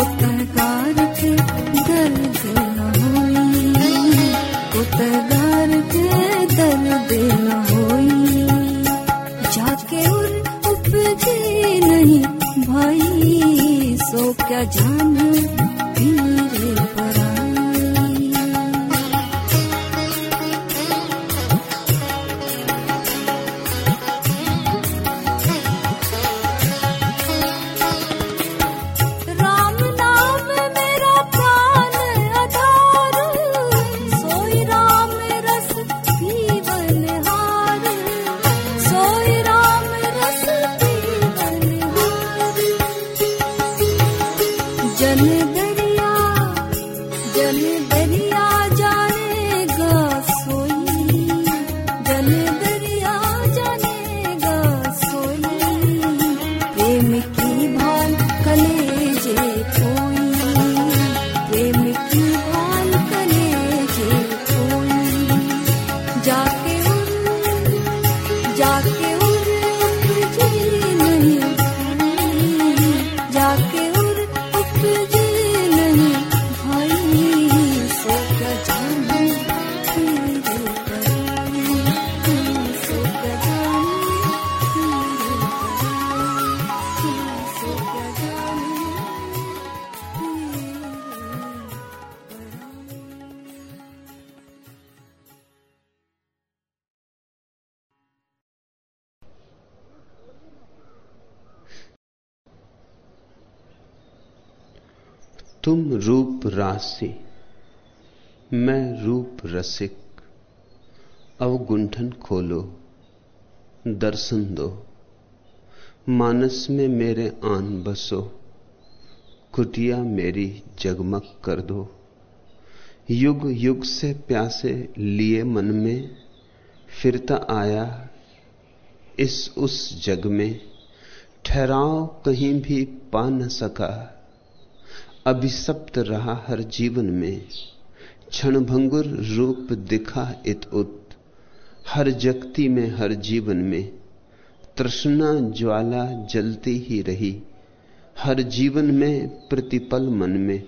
उत्तर खोलो, दर्शन दो। मानस में मेरे आन बसो कुटिया मेरी जगमग कर दो। युग युग से प्यासे लिए मन में, फिरता आया इस उस जग में। ठहराव कहीं भी पा न सका अभिशप्त रहा हर जीवन में। क्षणभंगुर रूप दिखा इत उत हर जगती में, हर जीवन में तृष्णा ज्वाला जलती ही रही। हर जीवन में प्रतिपल मन में,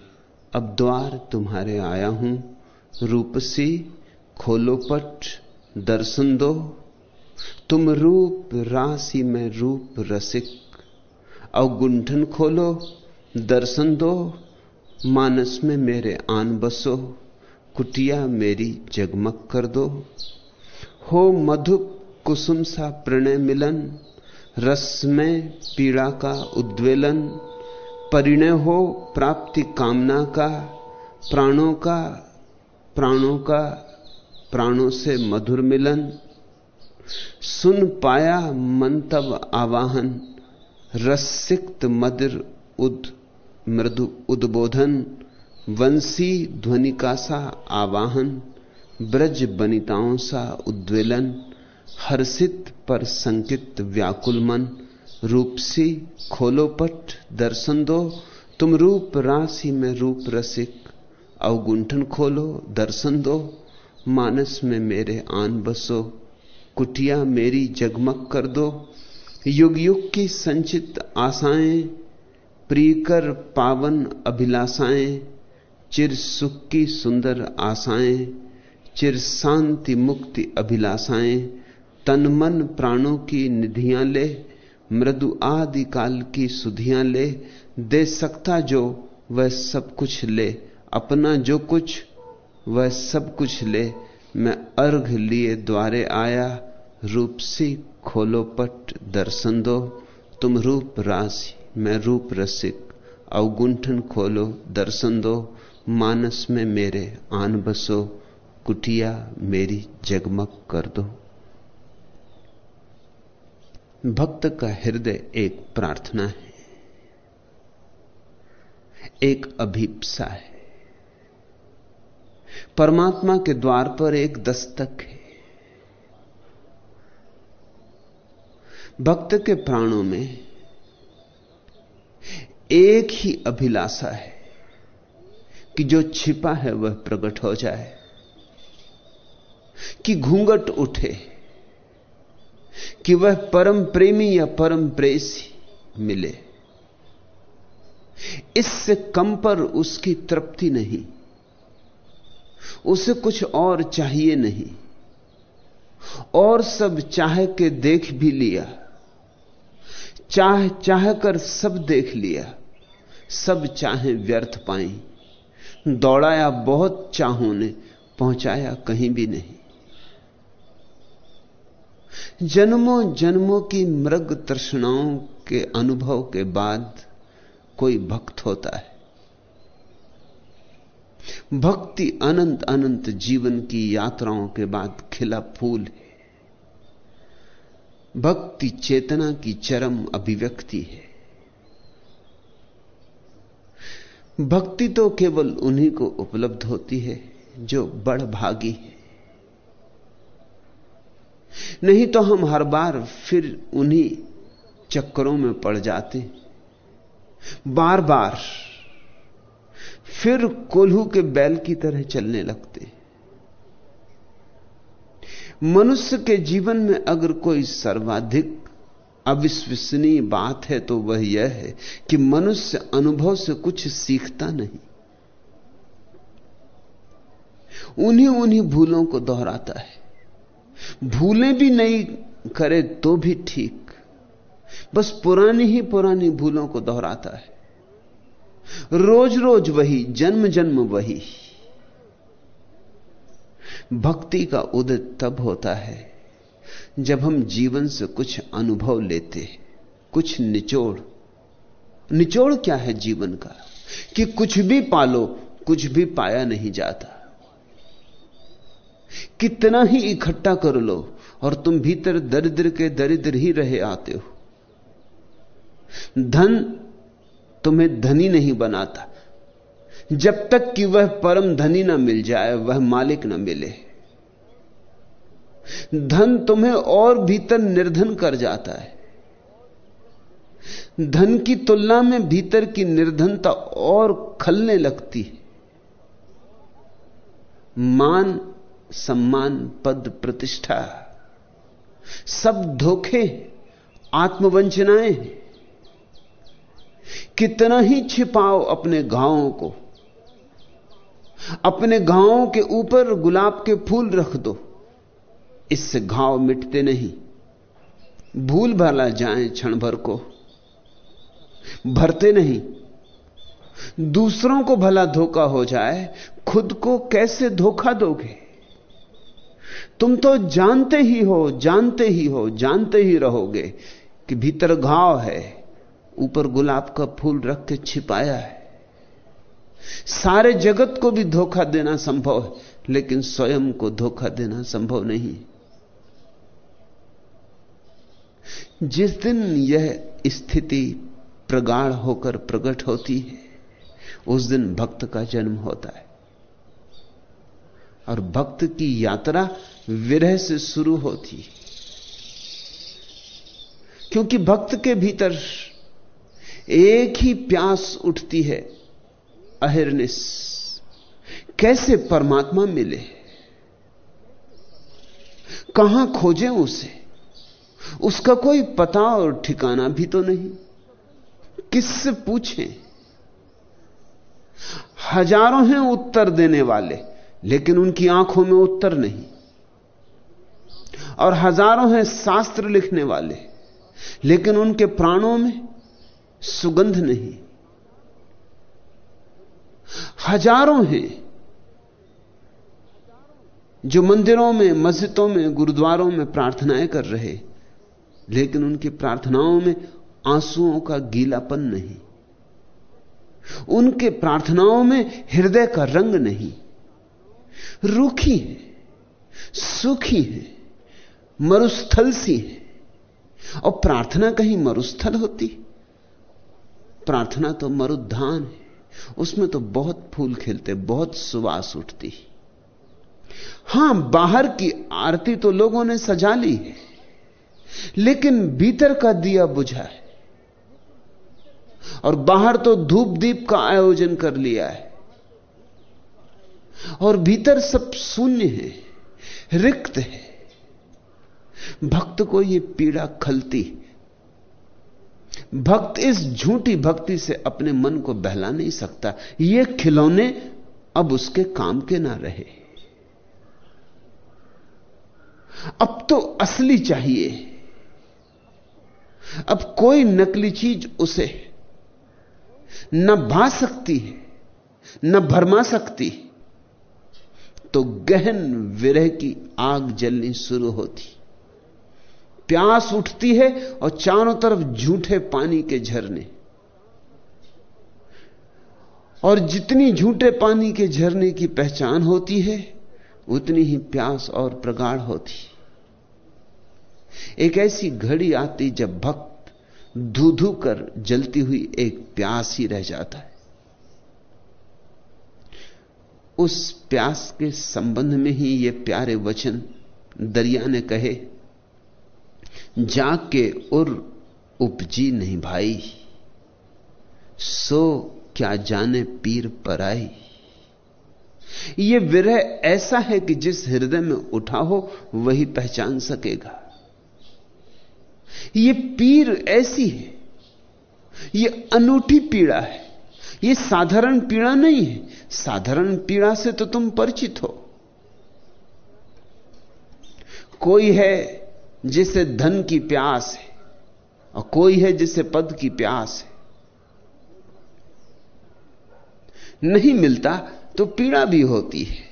अब द्वार तुम्हारे आया हूँ। रूपसी, खोलो पट, दर्शन दो। तुम रूप, राशि में रूप रसिक। अवगुंठन खोलो, दर्शन दो। मानस में मेरे आन बसो, कुटिया मेरी जगमग कर दो। हो मधु कुसुम सा प्रणय मिलन, रस में पीड़ा का उद्वेलन, परिणय हो प्राप्ति कामना का, प्राणों का प्राणों का, प्राणों से मधुर मिलन। सुन पाया मन तब आवाहन रसिक्त मदिर उद, मृदु उद्बोधन, वंशी ध्वनिका सा आवाहन। ब्रज बनिताओं सा उद्वेलन, हर्षित पर संकित व्याकुल मन रूपसी खोलो पट दर्शन दो, तुम रूप राशि में रूप रसिक, अवगुंठन खोलो दर्शन दो, मानस में मेरे आन बसो, कुटिया मेरी जगमग कर दो, युग युग की संचित आशाएँ प्रियकर पावन अभिलाषाएँ, चिर सुख की सुंदर आशाएँ चिर शांति मुक्ति अभिलाषाएँ, तन मन प्राणों की निधियाँ ले, मृदु आदि काल की सुधियाँ ले, दे सकता जो, वह सब कुछ ले, अपना जो कुछ, वह सब कुछ ले, मैं अर्घ लिए द्वारे आया, रूप सी खोलो पट दर्शन दो, तुम रूप राशि, मैं रूप रसिक, अवगुंठन खोलो दर्शन दो, मानस में मेरे आन बसो कुटिया मेरी जगमग कर दो। भक्त का हृदय एक प्रार्थना है, एक अभीपसा है। परमात्मा के द्वार पर एक दस्तक है। भक्त के प्राणों में एक ही अभिलाषा है कि जो छिपा है वह प्रकट हो जाए। कि घूंघट उठे, कि वह परम प्रेमी या परम प्रेसी मिले। इससे कम पर उसकी तृप्ति नहीं, उसे कुछ और चाहिए नहीं, और सब चाह के देख भी लिया, चाह चाह कर सब देख लिया, सब चाहे व्यर्थ पाई, दौड़ाया बहुत चाहों ने, पहुँचाया कहीं भी नहीं। जन्मों जन्मों की मृग तृष्णाओं के अनुभव के बाद कोई भक्त होता है। भक्ति अनंत अनंत जीवन की यात्राओं के बाद खिला फूल है। भक्ति चेतना की चरम अभिव्यक्ति है। भक्ति तो केवल उन्हीं को उपलब्ध होती है जो बड़ भागी है। नहीं तो हम हर बार फिर उन्हीं चक्करों में पड़ जाते। बार बार फिर कोल्हू के बैल की तरह चलने लगते। मनुष्य के जीवन में अगर कोई सर्वाधिक अविश्वसनीय बात है तो वह यह है कि मनुष्य अनुभव से कुछ सीखता नहीं। उन्हीं उन्हीं भूलों को दोहराता है। भूलें भी नहीं करे तो भी ठीक। बस पुरानी ही पुरानी भूलों को दोहराता है। रोज रोज वही जन्म जन्म वही। भक्ति का उदय तब होता है, जब हम जीवन से कुछ अनुभव लेते कुछ निचोड़। निचोड़ क्या है जीवन का? कि कुछ भी पालो, कुछ भी पाया नहीं जाता। कितना ही इकट्ठा कर लो और तुम भीतर दरिद्र के दरिद्र ही रहे आते हो। धन तुम्हें धनी नहीं बनाता। जब तक कि वह परम धनी ना मिल जाए, वह मालिक ना मिले। धन तुम्हें और भीतर निर्धन कर जाता है। धन की तुलना में भीतर की निर्धनता और खलने लगती है। मान सम्मान, पद, प्रतिष्ठा। सब धोखे, आत्मवंचनाएँ। कितना ही छिपाओ अपने घावों को। अपने घावों के ऊपर गुलाब के फूल रख दो। इससे घाव मिटते नहीं। भूल भला जाए क्षण भर को। भरते नहीं। दूसरों को भला धोखा हो जाए, खुद को कैसे धोखा दोगे? तुम तो जानते ही हो, जानते ही हो, जानते ही रहोगे कि भीतर घाव है, ऊपर गुलाब का फूल रख के छिपाया है। सारे जगत को भी धोखा देना संभव है, लेकिन स्वयं को धोखा देना संभव नहीं। जिस दिन यह स्थिति प्रगाढ़ होकर प्रकट होती है, उस दिन भक्त का जन्म होता है। और भक्त की यात्रा विरह से शुरू होती क्योंकि भक्त के भीतर एक ही प्यास उठती है, अहिर्निस। कैसे परमात्मा मिले? कहाँ खोजें उसे? उसका कोई पता और ठिकाना भी तो नहीं। किससे पूछें? हज़ारों हैं उत्तर देने वाले, लेकिन उनकी आँखों में उत्तर नहीं। और हज़ारों हैं शास्त्र लिखने वाले, लेकिन उनके प्राणों में सुगंध नहीं। हज़ारों हैं जो मंदिरों में, मस्जिदों में, गुरुद्वारों में प्रार्थनाएँ कर रहे, लेकिन उनकी प्रार्थनाओं में आंसुओं का गीलापन नहीं। उनके प्रार्थनाओं में हृदय का रंग नहीं। रूखी है, सुखी है। मरुस्थल सी है। और प्रार्थना कहीं मरुस्थल होती प्रार्थना तो मरुद्धान है। उसमें तो बहुत फूल खिलते, बहुत सुवास उठती हाँ, बाहर की आरती तो लोगों ने सजा ली है, लेकिन भीतर का दिया बुझा है। और बाहर तो धूप दीप का आयोजन कर लिया है। और भीतर सब शून्य है, रिक्त है। भक्त को यह पीड़ा खलती। भक्त इस झूठी भक्ति से अपने मन को बहला नहीं सकता। ये खिलौने अब उसके काम के ना रहे। अब तो असली चाहिए। अब कोई नकली चीज़ उसे न भा सकती है, न भरमा सकती। तो गहन विरह की आग जलनी शुरू होती। प्यास उठती है और चारों तरफ़ झूठे पानी के झरने। और जितनी झूठे पानी के झरने की पहचान होती है, उतनी ही प्यास और प्रगाढ़ होती एक ऐसी घड़ी आती जब भक्त धू धू कर जलती हुई एक प्यास ही रह जाता है। उस प्यास के संबंध में ही ये प्यारे वचन दरिया ने कहे जाग के उर उपजी नहीं भाई। सो क्या जाने पीर पर आई ये विरह ऐसा है कि जिस हृदय में उठा हो, वही पहचान सकेगा। ये पीर ऐसी है। ये अनूठी पीड़ा है। ये साधारण पीड़ा नहीं है। साधारण पीड़ा से तो तुम परिचित हो। कोई है जिसे धन की प्यास है और कोई है जिसे पद की प्यास है। नहीं मिलता तो पीड़ा भी होती है।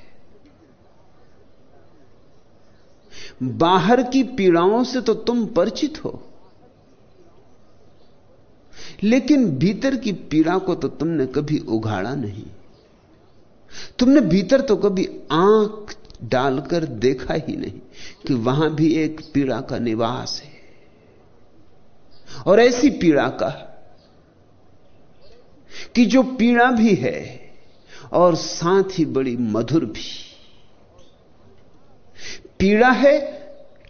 बाहर की पीड़ाओं से तो तुम परिचित हो, लेकिन भीतर की पीड़ा को तो तुमने कभी उघाड़ा नहीं। तुमने भीतर तो कभी आँख डालकर देखा ही नहीं कि वहाँ भी एक पीड़ा का निवास है। और ऐसी पीड़ा का कि जो पीड़ा भी है और साथ ही बड़ी मधुर भी। पीड़ा है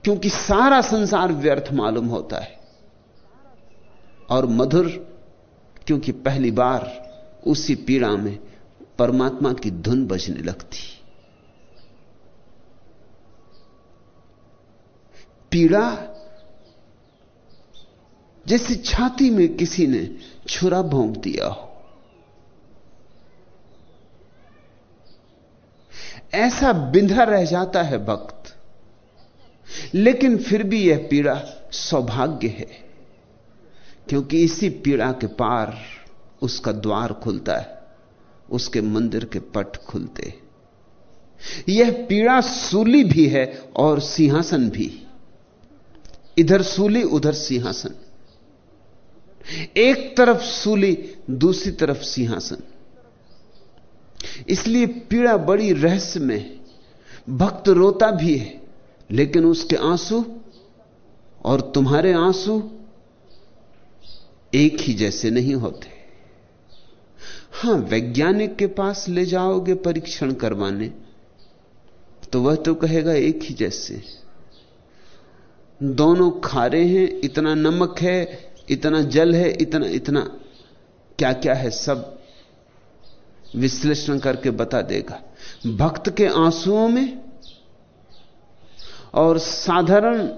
क्योंकि सारा संसार व्यर्थ मालूम होता है और मधुर क्योंकि पहली बार उसी पीड़ा में परमात्मा की धुन बजने लगती। पीड़ा, जैसे छाती में किसी ने छुरा भोंक दिया हो। ऐसा बिंधा रह जाता है भक्त लेकिन फिर भी यह पीड़ा सौभाग्य है, क्योंकि इसी पीड़ा के पार उसका द्वार खुलता है, उसके मंदिर के पट खुलते यह पीड़ा सूली भी है और सिंहासन भी। इधर सूली, उधर सिंहासन। एक तरफ़ सूली, दूसरी तरफ़ सिंहासन। इसलिए पीड़ा बड़ी रहस्य में भक्त रोता भी है, लेकिन उसके आँसू और तुम्हारे आँसू एक ही जैसे नहीं होते। हाँ, वैज्ञानिक के पास ले जाओगे परीक्षण करवाने तो वह तो कहेगा एक ही जैसे। दोनों खारे हैं, इतना नमक है, इतना जल है, इतना इतना। क्या क्या है सब? विश्लेषण करके बता देगा। भक्त के आंसुओं में और साधारण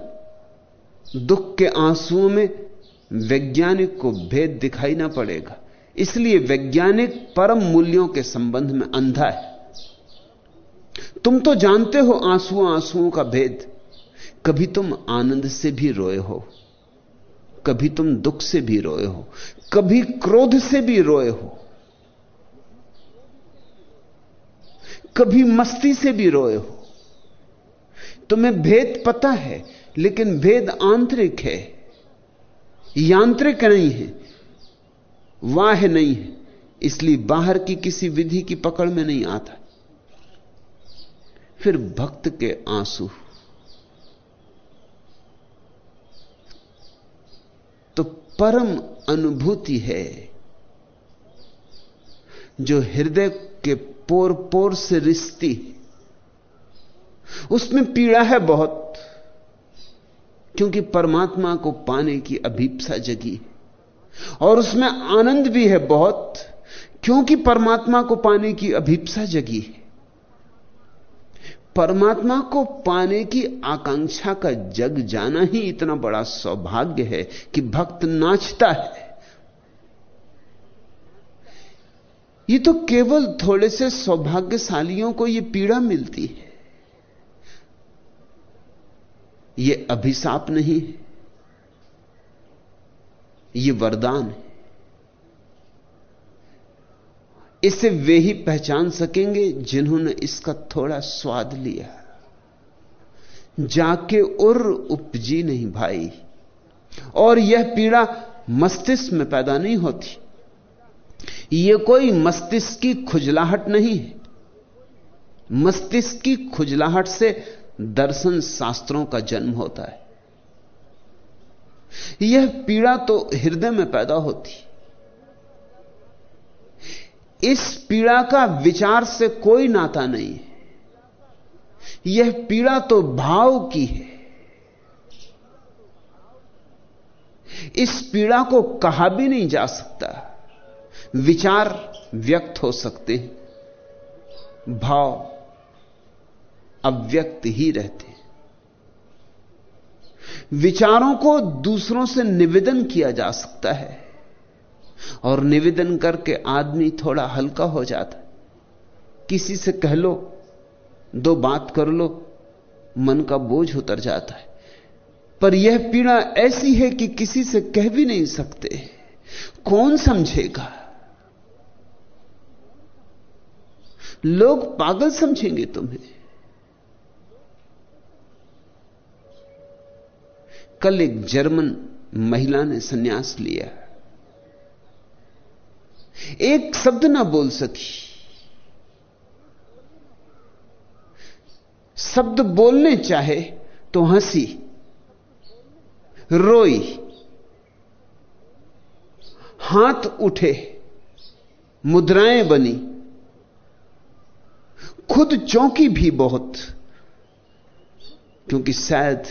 दुख के आंसुओं में वैज्ञानिक को भेद दिखाई ना पड़ेगा। इसलिए वैज्ञानिक परम मूल्यों के संबंध में अंधा है। तुम तो जानते हो आंसुओं आंसुओं का भेद। कभी तुम आनंद से भी रोए हो, कभी तुम दुख से भी रोए हो, कभी क्रोध से भी रोए हो, कभी मस्ती से भी रोए हो। तुम्हें भेद पता है, लेकिन भेद आंतरिक है, यांत्रिक नहीं है, वाह नहीं है, इसलिए बाहर की किसी विधि की पकड़ में नहीं आता। फिर भक्त के आँसू तो परम अनुभूति है, जो हृदय के पोर पोर से रिश्ती उसमें पीड़ा है बहुत, क्योंकि परमात्मा को पाने की अभीपसा जगी और उसमें आनंद भी है बहुत, क्योंकि परमात्मा को पाने की अभीपसा जगी है। परमात्मा को पाने की आकांक्षा का जग जाना ही इतना बड़ा सौभाग्य है कि भक्त नाचता है। ये तो केवल थोड़े से सौभाग्यशालियों को यह पीड़ा मिलती है। यह अभिशाप नहीं है। यह वरदान है। इसे वे ही पहचान सकेंगे जिन्होंने इसका थोड़ा स्वाद लिया। जाके उर उपजी नहीं भाई। और यह पीड़ा मस्तिष्क में पैदा नहीं होती। यह कोई मस्तिष्क की खुजलाहट नहीं है। मस्तिष्क की खुजलाहट से दर्शन शास्त्रों का जन्म होता है। यह पीड़ा तो हृदय में पैदा होती। इस पीड़ा का विचार से कोई नाता नहीं है। यह पीड़ा तो भाव की है। इस पीड़ा को कहा भी नहीं जा सकता। विचार व्यक्त हो सकते हैं। भाव अव्यक्त ही रहते हैं। विचारों को दूसरों से निवेदन किया जा सकता है। और निवेदन करके आदमी थोड़ा हल्का हो जाता किसी से कह लो, दो बात कर लो, मन का बोझ उतर जाता है। पर यह पीड़ा ऐसी है कि किसी से कह भी नहीं सकते। कौन समझेगा? लोग पागल समझेंगे तुम्हें। कल एक जर्मन महिला ने सन्यास लिया। एक शब्द ना बोल सकी। शब्द बोलने चाहे तो हँसी, रोई, हाथ उठे, मुद्राएँ बनी, खुद चौंकी भी बहुत, क्योंकि शायद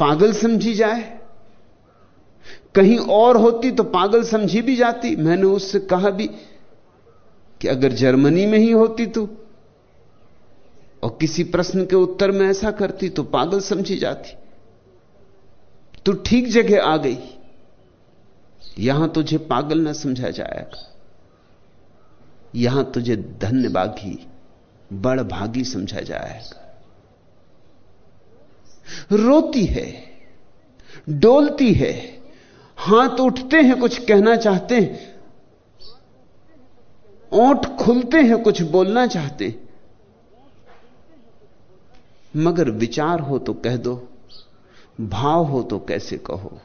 पागल समझी जाए। कहीं और होती तो पागल समझी भी जाती। मैंने उससे कहा भी कि अगर जर्मनी में ही होती तो और किसी प्रश्न के उत्तर में ऐसा करती तो पागल समझी जाती। तू ठीक जगह आ गई। यहाँ तुझे पागल ना समझा जाएगा। यहाँ तुझे धन्यभागी बड़ भागी समझा जाएगा। रोती है, डोलती है हाथ उठते हैं, कुछ कहना चाहते हैं। ओठ खुलते हैं, कुछ बोलना चाहते हैं। मगर विचार हो तो कह दो, भाव हो तो कैसे कहो?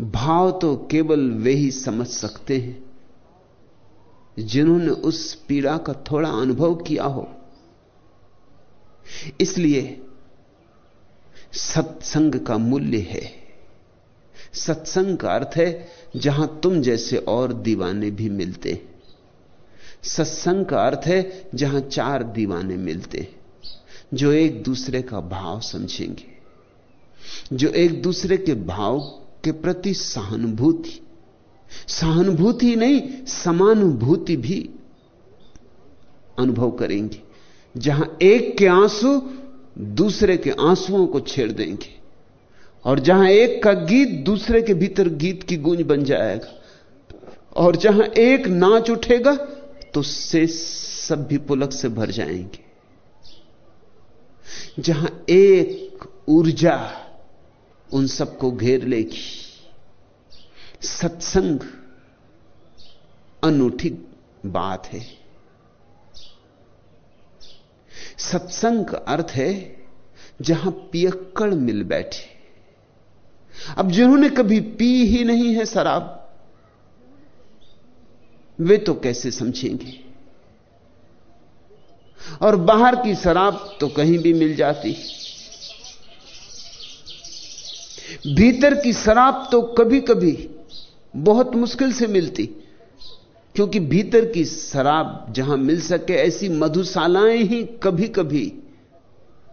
भाव तो केवल वे ही समझ सकते हैं, जिन्होंने उस पीड़ा का थोड़ा अनुभव किया हो। इसलिए सत्संग का मूल्य है। सत्संग का अर्थ है जहाँ तुम जैसे और दीवाने भी मिलते। सत्संग का अर्थ है जहाँ चार दीवाने मिलते, जो एक दूसरे का भाव समझेंगे, जो एक दूसरे के भाव के प्रति सहानुभूति। सहानुभूति नहीं, समानुभूति भी अनुभव करेंगे। जहाँ एक के आँसू दूसरे के आंसुओं को छेड़ देंगे। और जहाँ एक का गीत दूसरे के भीतर गीत की गूंज बन जाएगा। और जहाँ एक नाच उठेगा तो से सब भी पुलक से भर जाएँगे। जहाँ एक ऊर्जा उन सबको घेर लेगी। सत्संग अनूठी बात है। सत्संग का अर्थ है जहाँ पियक्कड़ मिल बैठे। अब जिन्होंने कभी पी ही नहीं है शराब, वे तो कैसे समझेंगे? और बाहर की शराब तो कहीं भी मिल जाती। भीतर की शराब तो कभी कभी बहुत मुश्किल से मिलती। क्योंकि भीतर की शराब जहाँ मिल सके, ऐसी मधुशालाएँ ही कभी कभी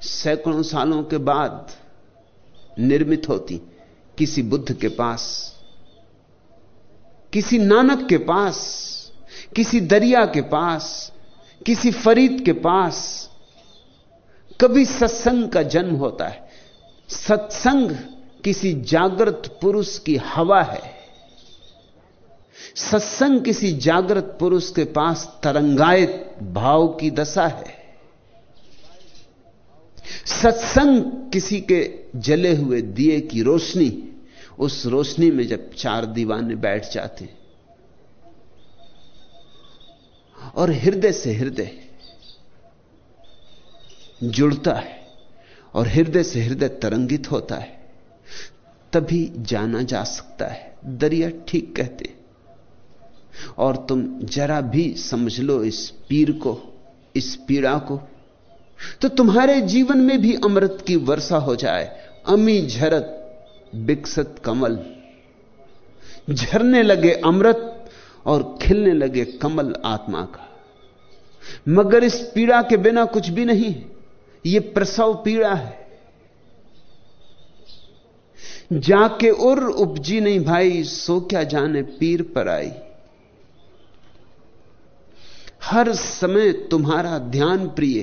सैकड़ों सालों के बाद निर्मित होती। किसी बुद्ध के पास, किसी नानक के पास, किसी दरिया के पास, किसी फरीद के पास, कभी सत्संग का जन्म होता है। सत्संग किसी जागृत पुरुष की हवा है। सत्संग किसी जागृत पुरुष के पास तरंगायत भाव की दशा है। सत्संग किसी के जले हुए दिए की रोशनी, उस रोशनी में जब चार दीवाने बैठ जाते और हृदय से हृदय जुड़ता है, और हृदय से हृदय तरंगित होता है, तभी जाना जा सकता है। दरिया ठीक कहते और तुम जरा भी समझ लो इस पीर को, इस पीड़ा को तो तुम्हारे जीवन में भी अमृत की वर्षा हो जाए। अमी झरत विकसत कमल। झरने लगे अमृत और खिलने लगे कमल आत्मा का। मगर इस पीड़ा के बिना कुछ भी नहीं यह प्रसव पीड़ा है। जाके उर उपजी नहीं भाई, सो क्या जाने पीर पर आई। हर समय तुम्हारा ध्यान प्रिय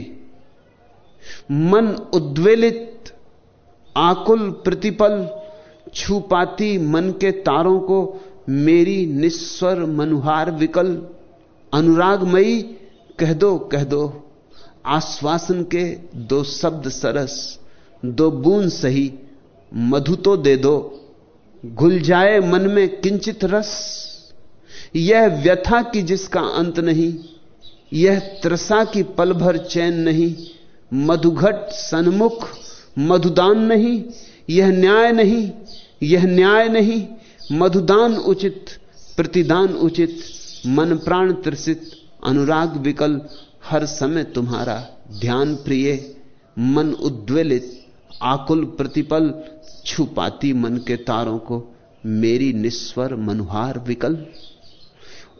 मन उद्वेलित, आकुल प्रतिपल छू पाती मन के तारों को मेरी निस्वर मनुहार विकल, अनुरागमयी कह दो कह दो, आश्वासन के दो शब्द सरस, दो बूंद सही, मधु तो दे दो, घुल जाए मन में किंचित रस, यह व्यथा की जिसका अंत नहीं। यह त्रसा की पल भर चैन नहीं, मधुघट सन्मुख, मधुदान नहीं, यह न्याय नहीं, यह न्याय नहीं, मधुदान उचित, प्रतिदान उचित, मन प्राण त्रसित, अनुराग विकल, हर समय तुम्हारा ध्यान प्रिय, मन उद्वेलित, आकुल प्रतिपल, छुपाती मन के तारों को, मेरी निस्वर मनुहार विकल।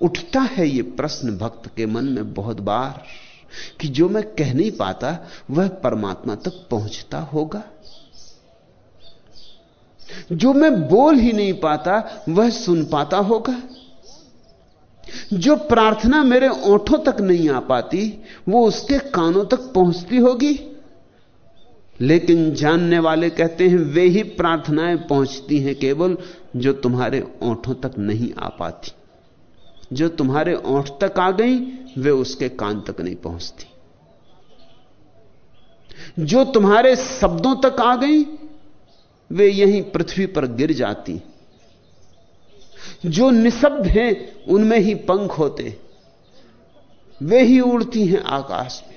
उठता है यह प्रश्न भक्त के मन में बहुत बार, कि जो मैं कह नहीं पाता, वह परमात्मा तक पहुँचता होगा। जो मैं बोल ही नहीं पाता, वह सुन पाता होगा। जो प्रार्थना मेरे ओंठों तक नहीं आ पाती, वो उसके कानों तक पहुँचती होगी। लेकिन जानने वाले कहते हैं, वे ही प्रार्थनाएँ पहुँचती हैं केवल जो तुम्हारे ओंठों तक नहीं आ पाती। जो तुम्हारे ओंठ तक आ गई, वे उसके कान तक नहीं पहुँचती। जो तुम्हारे शब्दों तक आ गई, वे यहीं पृथ्वी पर गिर जाती। जो निशब्द हैं, उनमें ही पंख होते। वे ही उड़ती हैं आकाश में।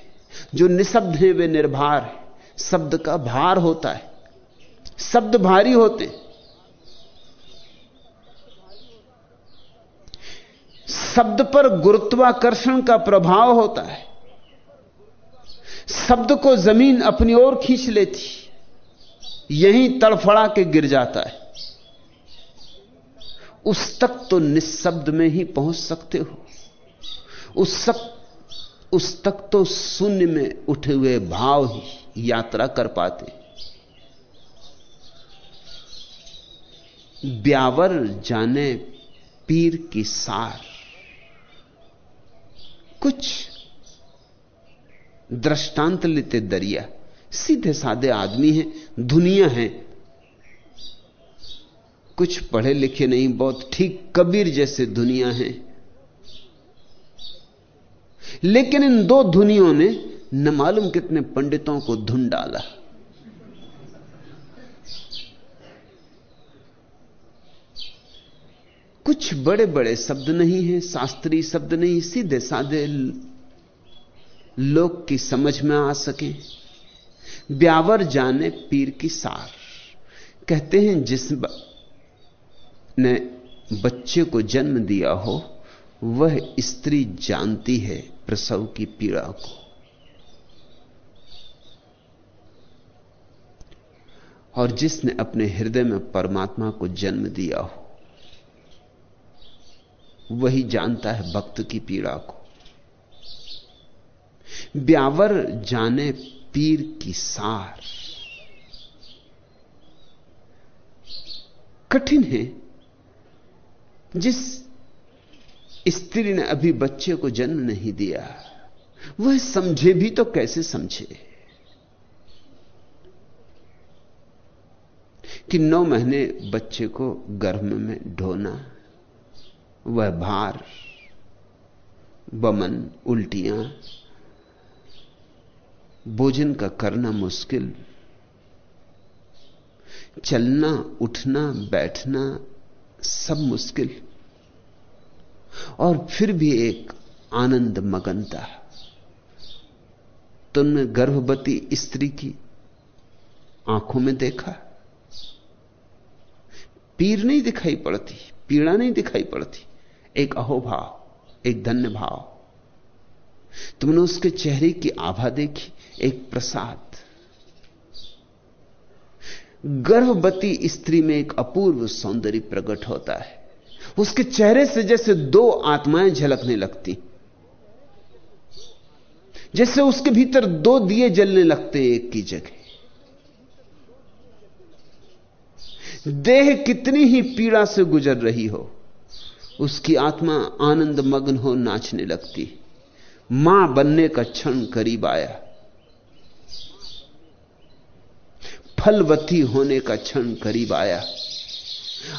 जो निशब्द हैं, वे निर्भर हैं। शब्द का भार होता है। शब्द भारी होते। शब्द पर गुरुत्वाकर्षण का प्रभाव होता है। शब्द को ज़मीन अपनी ओर खींच लेती यहीं तड़फड़ा के गिर जाता है। उस तक तो निशब्द में ही पहुँच सकते हो। उस सक, उस तक तो शून्य में उठे हुए भाव ही यात्रा कर पाते। ब्यावर जाने पीर की सार। कुछ दृष्टांत लेते दरिया। सीधे साधे आदमी हैं दुनिया है। कुछ पढ़े लिखे नहीं, बहुत ठीक कबीर जैसे दुनिया है। लेकिन इन दो धुनियों ने न मालूम कितने पंडितों को धुन डाला। कुछ बड़े बड़े शब्द नहीं है, शास्त्रीय शब्द नहीं, सीधे साधे लोग की समझ में आ सके। ब्यावर जाने पीर की सार। कहते हैं, जिस ने बच्चे को जन्म दिया हो, वह स्त्री जानती है प्रसव की पीड़ा को। और जिसने अपने हृदय में परमात्मा को जन्म दिया हो वही जानता है भक्त की पीड़ा को। ब्यावर जाने पीर की सार। कठिन है जिस स्त्री ने अभी बच्चे को जन्म नहीं दिया, वह समझे भी तो कैसे समझे? कि नौ महीने बच्चे को गर्भ में ढोना वह भार, बमन, उल्टियाँ, भोजन का करना मुश्किल। चलना, उठना, बैठना सब मुश्किल। और फिर भी एक आनंद मगनता। तुमने गर्भवती स्त्री की आँखों में देखा। पीर नहीं दिखाई पड़ती, पीड़ा नहीं दिखाई पड़ती। एक अहोभाव, एक धन्य भाव तुमने उसके चेहरे की आभा देखी, एक प्रसाद। गर्भवती स्त्री में एक अपूर्व सौंदर्य प्रकट होता है। उसके चेहरे से जैसे दो आत्माएँ झलकने लगती। जैसे उसके भीतर दो दिए जलने लगते एक की जगह। देह कितनी ही पीड़ा से गुजर रही हो उसकी आत्मा आनंद मग्न हो नाचने लगती। माँ बनने का क्षण करीब आया। फलवती होने का क्षण करीब आया।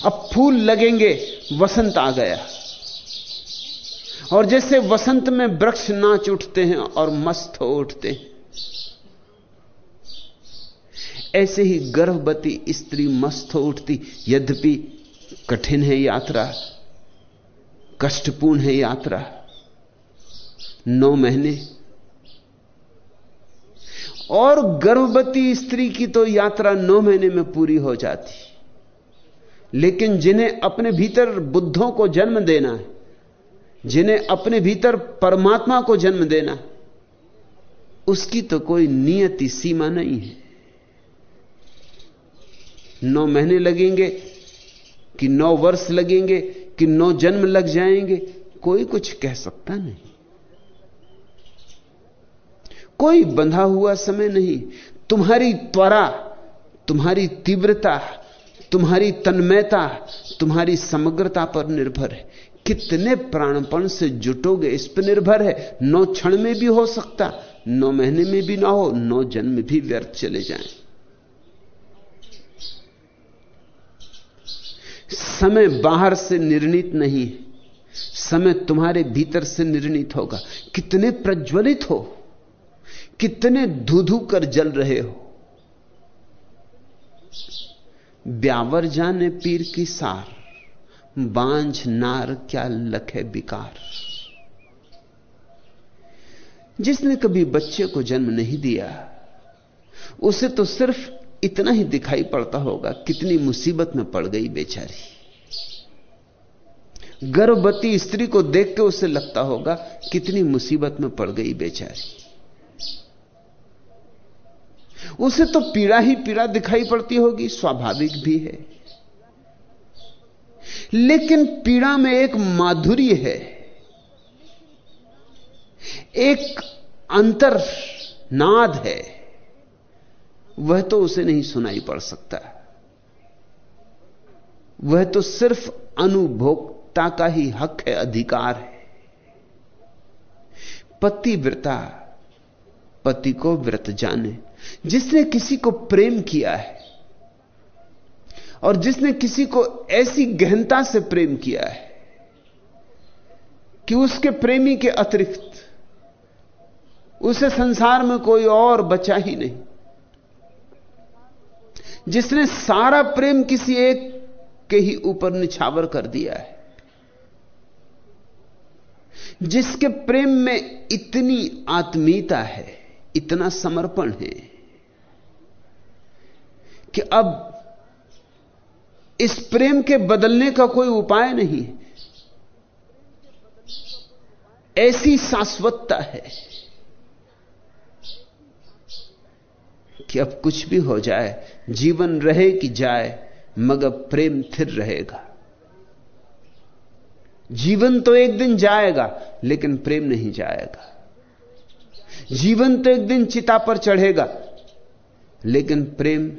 अब फूल लगेंगे, वसंत आ गया। और जैसे वसंत में वृक्ष नाच उठते हैं और मस्त हो उठते हैं। ऐसे ही गर्भवती स्त्री मस्त हो उठती, यद्यपि कठिन है यात्रा। कष्टपूर्ण है यात्रा। नौ महीने। और गर्भवती स्त्री की तो यात्रा नौ महीने में पूरी हो जाती। लेकिन जिन्हें अपने भीतर बुद्धों को जन्म देना है, जिन्हें अपने भीतर परमात्मा को जन्म देना उसकी तो कोई नियति सीमा नहीं है। नौ महीने लगेंगे कि नौ वर्ष लगेंगे कि नौ जन्म लग जाएँगे। कोई कुछ कह सकता नहीं। कोई बंधा हुआ समय नहीं। तुम्हारी त्वरा, तुम्हारी तीव्रता, तुम्हारी तन्मयता, तुम्हारी समग्रता पर निर्भर है। कितने प्राणपण से जुटोगे, इस पर निर्भर है। नौ क्षण में भी हो सकता, नौ महीने में भी ना हो, नौ जन्म भी व्यर्थ चले जाएँ। समय बाहर से निर्णित नहीं है। समय तुम्हारे भीतर से निर्णित होगा। कितने प्रज्वलित हो, कितने धुधु कर जल रहे हो। ब्यावर जाने पीर की सार, बांझ नार क्या लखे बिकार जिसने कभी बच्चे को जन्म नहीं दिया, उसे तो सिर्फ़ इतना ही दिखाई पड़ता होगा कितनी मुसीबत में पड़ गई बेचारी। गर्भवती स्त्री को देख के उसे लगता होगा कितनी मुसीबत में पड़ गई बेचारी। उसे तो पीड़ा ही पीड़ा दिखाई पड़ती होगी, स्वाभाविक भी है। लेकिन पीड़ा में एक माधुर्य है। एक अंतर नाद है। वह तो उसे नहीं सुनाई पड़ सकता। वह तो सिर्फ़ अनुभोक्ता का ही हक है, अधिकार है। पति व्रता पति को व्रत जाने। जिसने किसी को प्रेम किया है और जिसने किसी को ऐसी गहनता से प्रेम किया है कि उसके प्रेमी के अतिरिक्त उसे संसार में कोई और बचा ही नहीं। जिसने सारा प्रेम किसी एक के ही ऊपर निछावर कर दिया है। जिसके प्रेम में इतनी आत्मीयता है, इतना समर्पण है, कि अब इस प्रेम के बदलने का कोई उपाय नहीं ऐसी शाश्वतता है कि अब कुछ भी हो जाए, जीवन रहे कि जाए, मगर प्रेम थिर रहेगा। जीवन तो एक दिन जाएगा, लेकिन प्रेम नहीं जाएगा। जीवन तो एक दिन चिता पर चढ़ेगा, लेकिन प्रेम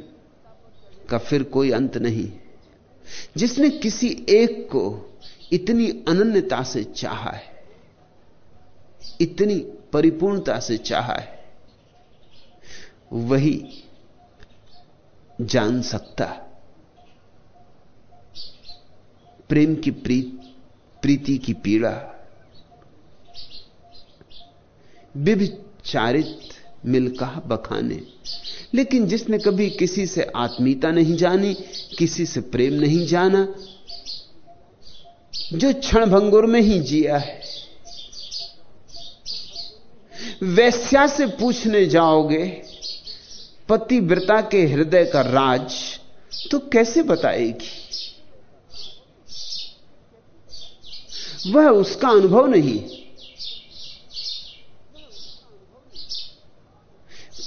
का फिर कोई अंत नहीं। जिसने किसी एक को इतनी अनन्यता से चाहा है, इतनी परिपूर्णता से चाहा है वही जान सकता। प्रेम की प्रीत की पीड़ा। विभिचारित मिलका बखाने। लेकिन जिसने कभी किसी से आत्मीयता नहीं जानी, किसी से प्रेम नहीं जाना, जो क्षण भंगुर में ही जिया है वैश्या से पूछने जाओगे पतिव्रता के हृदय का राज तो कैसे बताएगी? वह उसका अनुभव नहीं।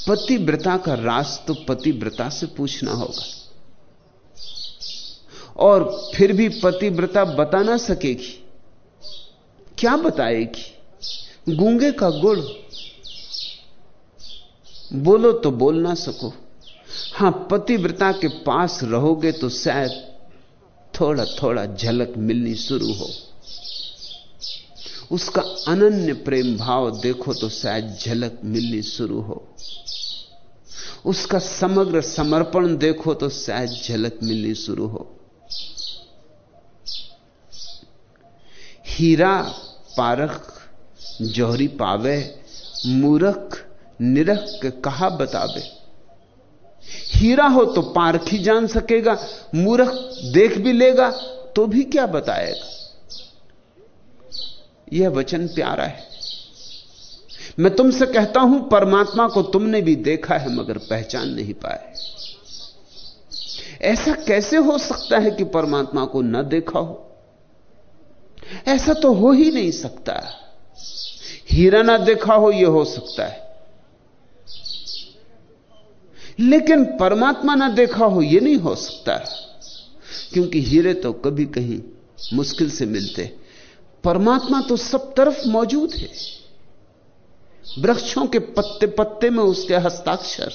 पतिव्रता का राज तो पतिव्रता से पूछना होगा। और फिर भी पतिव्रता बता ना सकेगी। क्या बताएगी? गूँगे का गुड़ बोलो तो बोल ना सको। हाँ, पतिव्रता के पास रहोगे तो शायद थोड़ा थोड़ा झलक मिलनी शुरू हो। उसका अनन्य प्रेम भाव देखो तो शायद झलक मिलनी शुरू हो। उसका समग्र समर्पण देखो तो शायद झलक मिलनी शुरू हो। हीरा पारख जौहरी पावे, मूरख निरख के कहा बतावे। हीरा हो तो पारखी जान सकेगा, मूर्ख देख भी लेगा तो भी क्या बताएगा? यह वचन प्यारा है। मैं तुमसे कहता हूँ, परमात्मा को तुमने भी देखा है, मगर पहचान नहीं पाए। ऐसा कैसे हो सकता है कि परमात्मा को न देखा हो? ऐसा तो हो ही नहीं सकता। हीरा ना देखा हो, यह हो सकता है। लेकिन परमात्मा ना देखा हो यह नहीं हो सकता। क्योंकि हीरे तो कभी कहीं मुश्किल से मिलते। परमात्मा तो सब तरफ़ मौजूद है। वृक्षों के पत्ते पत्ते में उसके हस्ताक्षर,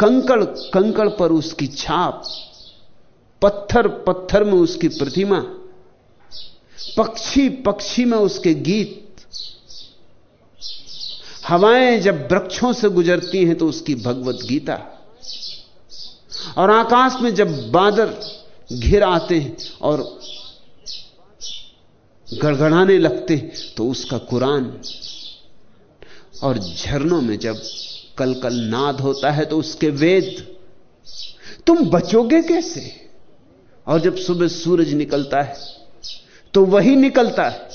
कंकड़ कंकड़ पर उसकी छाप पत्थर पत्थर में उसकी प्रतिमा पक्षी पक्षी में उसके गीत हवाएँ जब वृक्षों से गुजरती हैं तो उसकी भगवत गीता। और आकाश में जब बादल घिर आते हैं और गड़गड़ाने लगते तो उसका कुरान। और झरनों में जब कल कल नाद होता है तो उसके वेद। तुम बचोगे कैसे? और जब सुबह सूरज निकलता है तो वही निकलता है।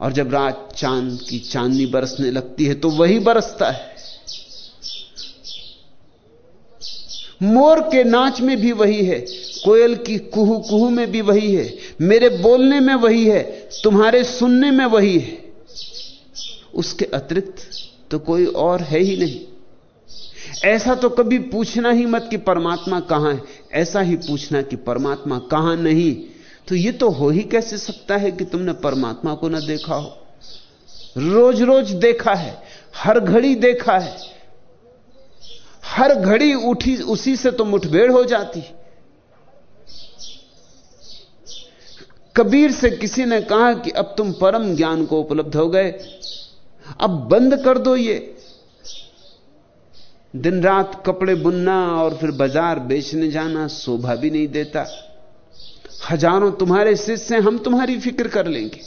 और जब रात चाँद की चांदनी बरसने लगती है तो वही बरसता है। मोर के नाच में भी वही है, कोयल की कुहू कुहू में भी वही है, मेरे बोलने में वही है, तुम्हारे सुनने में वही है। उसके अतिरिक्त तो कोई और है ही नहीं। ऐसा तो कभी पूछना ही मत कि परमात्मा कहाँ है, ऐसा ही पूछना कि परमात्मा कहाँ नहीं। तो ये तो हो ही कैसे सकता है कि तुमने परमात्मा को ना देखा हो? रोज रोज देखा है, हर घड़ी देखा है, हर घड़ी उठी, उसी से तो मुठभेड़ हो जाती। कबीर से किसी ने कहा कि अब तुम परम ज्ञान को उपलब्ध हो गए, अब बंद कर दो ये। दिन रात कपड़े बुनना और फिर बाज़ार बेचने जाना शोभा भी नहीं देता। हज़ारों तुम्हारे शिष्य हम तुम्हारी फ़िक्र कर लेंगे।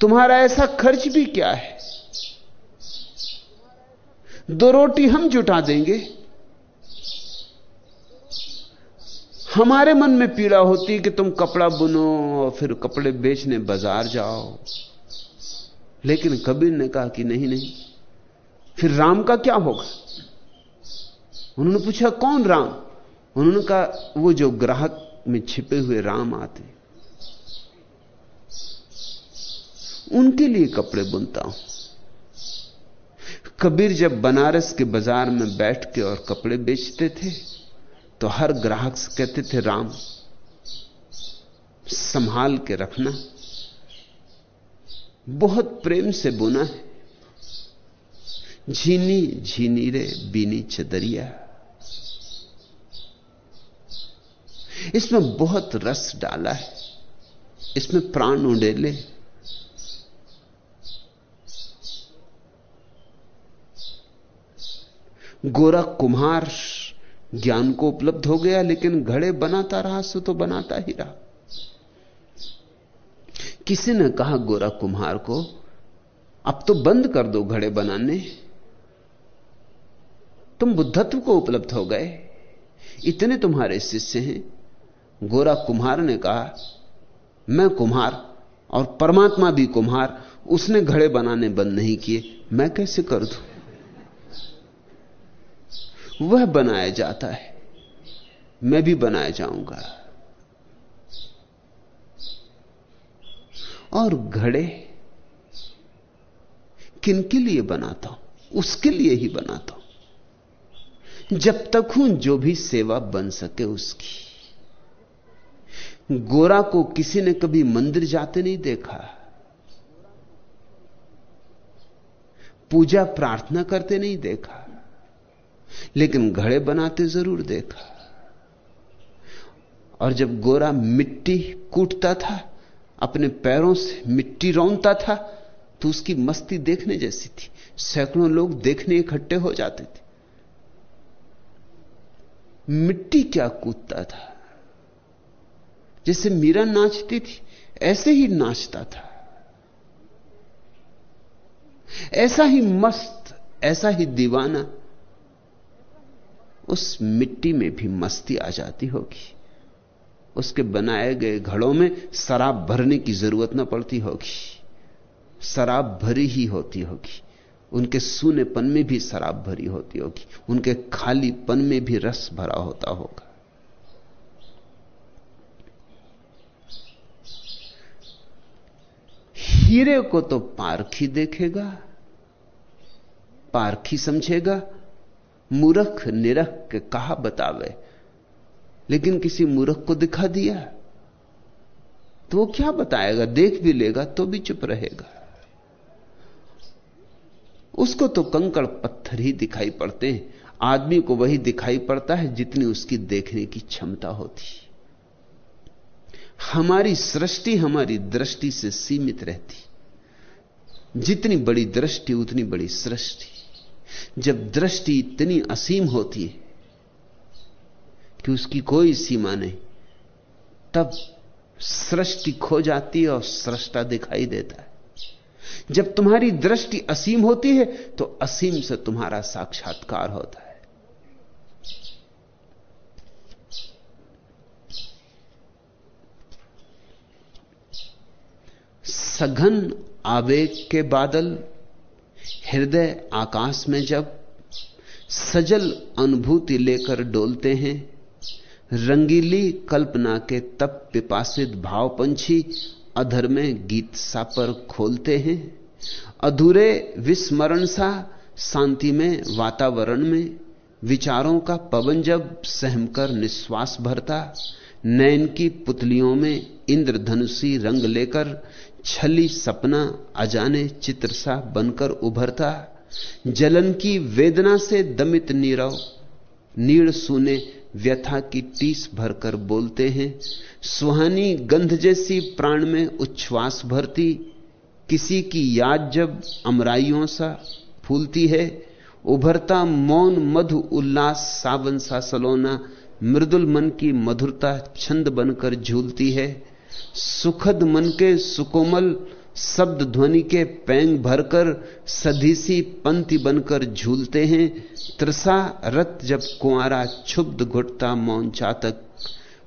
तुम्हारा ऐसा खर्च भी क्या है? दो रोटी हम जुटा देंगे। हमारे मन में पीड़ा होती कि तुम कपड़ा बुनो और फिर कपड़े बेचने बाज़ार जाओ। लेकिन कबीर ने कहा कि नहीं नहीं। फिर राम का क्या होगा? उन्होंने पूछा, कौन राम? उन्होंने कहा वो जो ग्राहक में छिपे हुए राम आते उनके लिए कपड़े बुनता हूँ। कबीर जब बनारस के बाज़ार में बैठ के और कपड़े बेचते थे तो हर ग्राहक से कहते थे, राम, संभाल के रखना। बहुत प्रेम से बुना है। झीनी झीनी रे, बीनी चदरिया। इसमें बहुत रस डाला है। इसमें प्राण उड़ेले। गोरा कुम्हार ज्ञान को उपलब्ध हो गया, लेकिन घड़े बनाता रहा, सो तो बनाता ही रहा। किसी ने कहा, गोरा कुम्हार को, अब तो बंद कर दो घड़े बनाने। तुम बुद्धत्व को उपलब्ध हो गए। इतने तुम्हारे शिष्य हैं गोरा कुम्हार ने कहा, मैं कुम्हार और परमात्मा भी कुम्हार, उसने घड़े बनाने बंद नहीं किए, मैं कैसे कर दू? वह बनाया जाता है, मैं भी बनाया जाऊँगा। और घड़े किन के लिए बनाता हूँ? उसके लिए ही बनाता हूँ। जब तक हूँ, जो भी सेवा बन सके उसकी। गोरा को किसी ने कभी मंदिर जाते नहीं देखा। पूजा प्रार्थना करते नहीं देखा। लेकिन घड़े बनाते ज़रूर देखा। और जब गोरा मिट्टी कूटता था, अपने पैरों से मिट्टी रौनता था तो उसकी मस्ती देखने जैसी थी। सैकड़ों लोग देखने इकट्ठे हो जाते थे। मिट्टी क्या कूदता था? जैसे मीरा नाचती थी, ऐसे ही नाचता था। ऐसा ही मस्त, ऐसा ही दीवाना, उस मिट्टी में भी मस्ती आ जाती होगी। उसके बनाए गए घड़ों में शराब भरने की ज़रूरत ना पड़ती होगी। शराब भरी ही होती होगी। उनके सूनेपन में भी शराब भरी होती होगी। उनके खालीपन में भी रस भरा होता होगा। हीरे को तो पारखी देखेगा, पारखी समझेगा, मूर्ख निरख के कहा बतावे, लेकिन किसी मूर्ख को दिखा दिया तो वो क्या बताएगा, देख भी लेगा तो भी चुप रहेगा। उसको तो कंकड़ पत्थर ही दिखाई पड़ते हैं, आदमी को वही दिखाई पड़ता है जितनी उसकी देखने की क्षमता होती। हमारी सृष्टि हमारी दृष्टि से सीमित रहती। जितनी बड़ी दृष्टि, उतनी बड़ी सृष्टि। जब दृष्टि इतनी असीम होती है कि उसकी कोई सीमा नहीं, तब सृष्टि खो जाती है और सृष्टा दिखाई देता है। जब तुम्हारी दृष्टि असीम होती है तो असीम से तुम्हारा साक्षात्कार होता है। सघन आवेग के बादल, हृदय आकाश में जब सजल अनुभूति लेकर डोलते हैं, रंगीली कल्पना के तप पिपासित भाव पंछी अधर में गीत सा पर खोलते हैं, अधूरे विस्मरण सा शांति में वातावरण में विचारों का पवन जब सहमकर निश्वास भरता नैन की पुतलियों में इंद्रधनुषी रंग लेकर छली सपना अजाने चित्र सा बनकर उभरता। जलन की वेदना से दमित नीरव, नीड़ सुने व्यथा की टीस भरकर बोलते हैं, सुहानी गंध जैसी प्राण में उच्छ्वास भरती, किसी की याद जब अमराइयों सा फूलती है, उभरता मौन मधु उल्लास सावन सा सलोना, मृदुल मन की मधुरता छंद बनकर झूलती है सुखद मन के सुकोमल शब्द ध्वनि के पैंग भरकर सधीसी पंक्ति बनकर झूलते हैं। त्रसा रत जब कुआरा क्षुब्ध घुटता मौन चातक,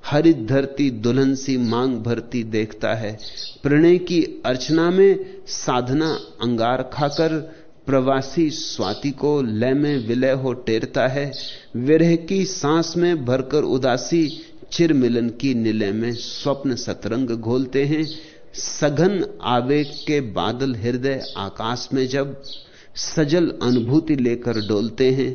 हरित धरती दुल्हन सी मांग भरती देखता है। प्रणय की अर्चना में साधना अंगार खाकर प्रवासी स्वाति को लय में विलय हो टेरता है। विरह की सांस में भरकर उदासी चिर मिलन की निलय में स्वप्न सतरंग घोलते हैं। सघन आवेग के बादल हृदय आकाश में जब सजल अनुभूति लेकर डोलते हैं,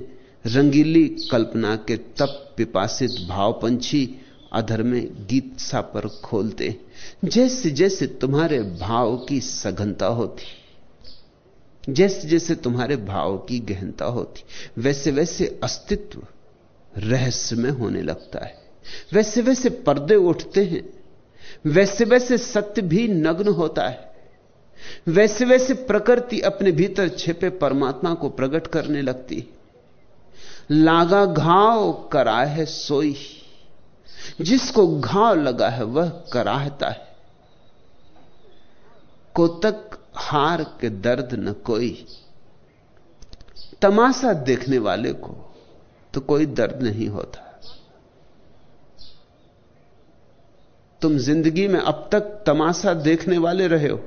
रंगीली कल्पना के तप पिपासित भाव पंछी अधर में गीत सा पर खोलते जैसे जैसे तुम्हारे भाव की सघनता होती, जैसे जैसे तुम्हारे भाव की गहनता होती, वैसे वैसे अस्तित्व रहस्य में होने लगता है। वैसे वैसे पर्दे उठते हैं। वैसे वैसे सत्य भी नग्न होता है। वैसे वैसे प्रकृति अपने भीतर छिपे परमात्मा को प्रकट करने लगती लागा घाव करा है सोई। जिसको घाव लगा है वह कराहता है। कोतक हार के दर्द न कोई। तमाशा देखने वाले को तो कोई दर्द नहीं होता। तुम ज़िंदगी में अब तक तमाशा देखने वाले रहे हो।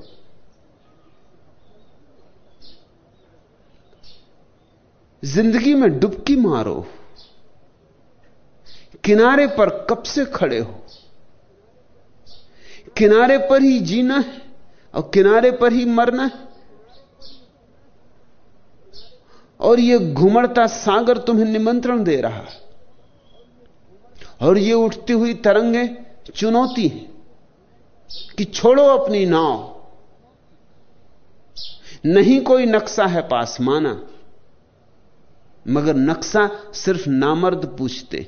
ज़िंदगी में डुबकी मारो। किनारे पर कब से खड़े हो? किनारे पर ही जीना है और किनारे पर ही मरना है। और ये घुमड़ता सागर तुम्हें निमंत्रण दे रहा और ये उठती हुई तरंगे चुनौती है कि छोड़ो अपनी नाव। नहीं कोई नक्शा है पास माना मगर नक्शा सिर्फ़ नामर्द पूछते।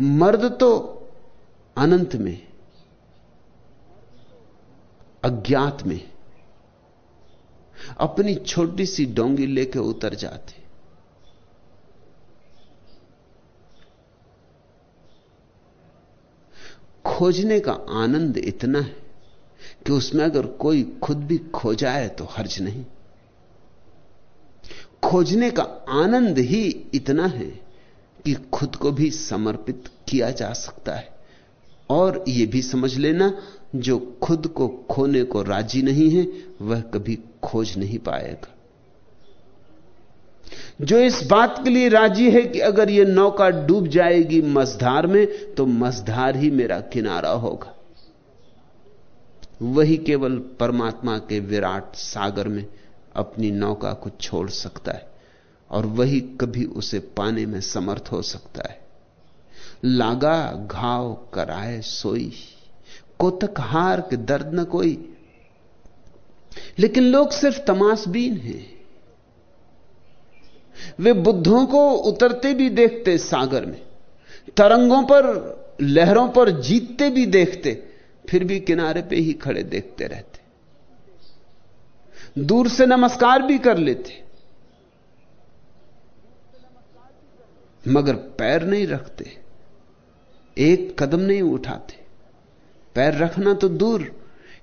मर्द तो अनंत में, अज्ञात में, अपनी छोटी सी डोंगी लेके उतर जाते। खोजने का आनंद इतना है कि उसमें अगर कोई खुद भी खो जाए तो हर्ज नहीं। खोजने का आनंद ही इतना है कि खुद को भी समर्पित किया जा सकता है। और यह भी समझ लेना, जो खुद को खोने को राज़ी नहीं है, वह कभी खोज नहीं पाएगा। जो इस बात के लिए राज़ी है कि अगर यह नौका डूब जाएगी मझधार में तो मझधार ही मेरा किनारा होगा। वही केवल परमात्मा के विराट सागर में अपनी नौका को छोड़ सकता है, और वही कभी उसे पाने में समर्थ हो सकता है। लागा घाव कराए सोई, कोतक हार के दर्द न कोई। लेकिन लोग सिर्फ़ तमाशबीन हैं। वे बुद्धों को उतरते भी देखते सागर में, तरंगों पर, लहरों पर जीतते भी देखते, फिर भी किनारे पे ही खड़े देखते रहते। दूर से नमस्कार भी कर लेते, मगर पैर नहीं रखते, एक कदम नहीं उठाते। पैर रखना तो दूर,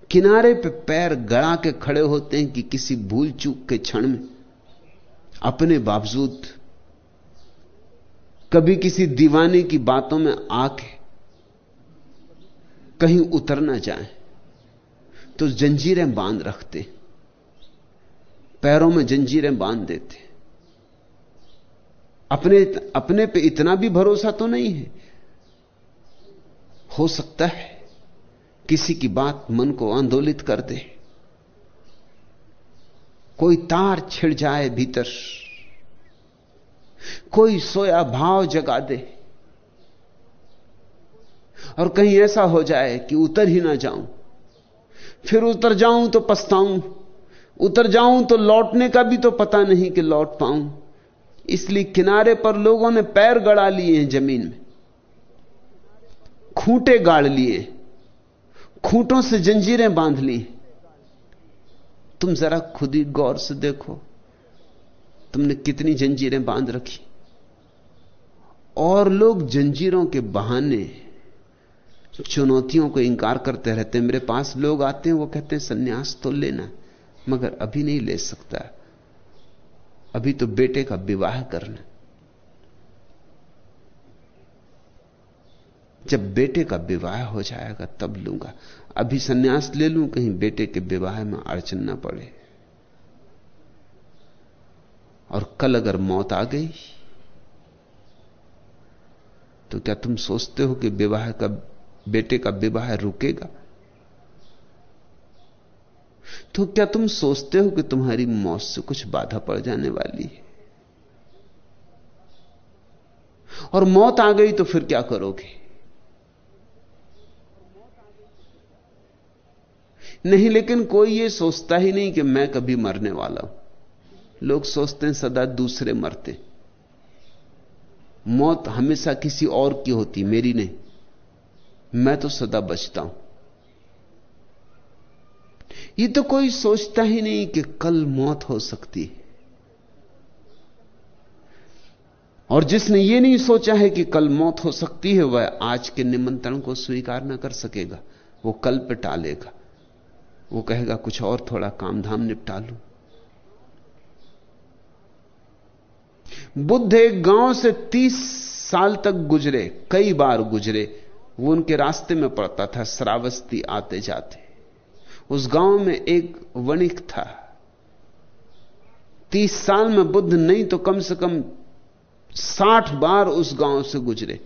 किनारे पे पैर गड़ा के खड़े होते हैं कि किसी भूल चूक के क्षण में। अपने बावजूद कभी किसी दीवाने की बातों में आके कहीं उतर ना जाए तो जंजीरें बाँध रखते, पैरों में जंजीरें बाँध देते। अपने अपने पे इतना भी भरोसा तो नहीं है। हो सकता है किसी की बात मन को आंदोलित कर दे। कोई तार छिड़ जाए भीतर, कोई सोया भाव जगा दे। और कहीं ऐसा हो जाए कि उतर ही ना जाऊँ। फिर उतर जाऊँ तो पछताऊं, उतर जाऊँ तो लौटने का भी तो पता नहीं कि लौट पाऊँ। इसलिए किनारे पर लोगों ने पैर गड़ा लिए हैं ज़मीन में, खूंटे गाड़ लिए, खूंटों से जंजीरें बाँध ली। तुम जरा खुद ही गौर से देखो, तुमने कितनी जंजीरें बाँध रखी। और लोग जंजीरों के बहाने, चुनौतियों को इंकार करते रहते हैं। मेरे पास लोग आते हैं, वो कहते हैं, सन्यास तो लेना, मगर अभी नहीं ले सकता। अभी तो बेटे का विवाह करना जब बेटे का विवाह हो जाएगा, तब लूँगा। अभी सन्यास ले लूँ, कहीं बेटे के विवाह में अड़चन ना पड़े। और कल अगर मौत आ गई तो क्या तुम सोचते हो कि विवाह का, बेटे का विवाह रुकेगा? तो क्या तुम सोचते हो कि तुम्हारी मौत से कुछ बाधा पड़ जाने वाली है? और मौत आ गई तो फिर क्या करोगे? नहीं, लेकिन कोई ये सोचता ही नहीं कि मैं कभी मरने वाला हूँ। लोग सोचते हैं सदा दूसरे मरते। मौत हमेशा किसी और की होती, मेरी नहीं। मैं तो सदा बचता हूँ। ये तो कोई सोचता ही नहीं कि कल मौत हो सकती है। और जिसने ये नहीं सोचा है कि कल मौत हो सकती है, वह आज के निमंत्रण को स्वीकार ना कर सकेगा, वो कल पे टालेगा वो कहेगा, कुछ और थोड़ा काम धाम निपटा लू। बुद्ध एक गाँव से तीस साल तक गुजरे, कई बार गुजरे। वो उनके रास्ते में पड़ता था, श्रावस्ती आते जाते। उस गाँव में एक वणिक था। तीस साल में बुद्ध नहीं तो कम से कम साठ बार उस गाँव से गुजरे।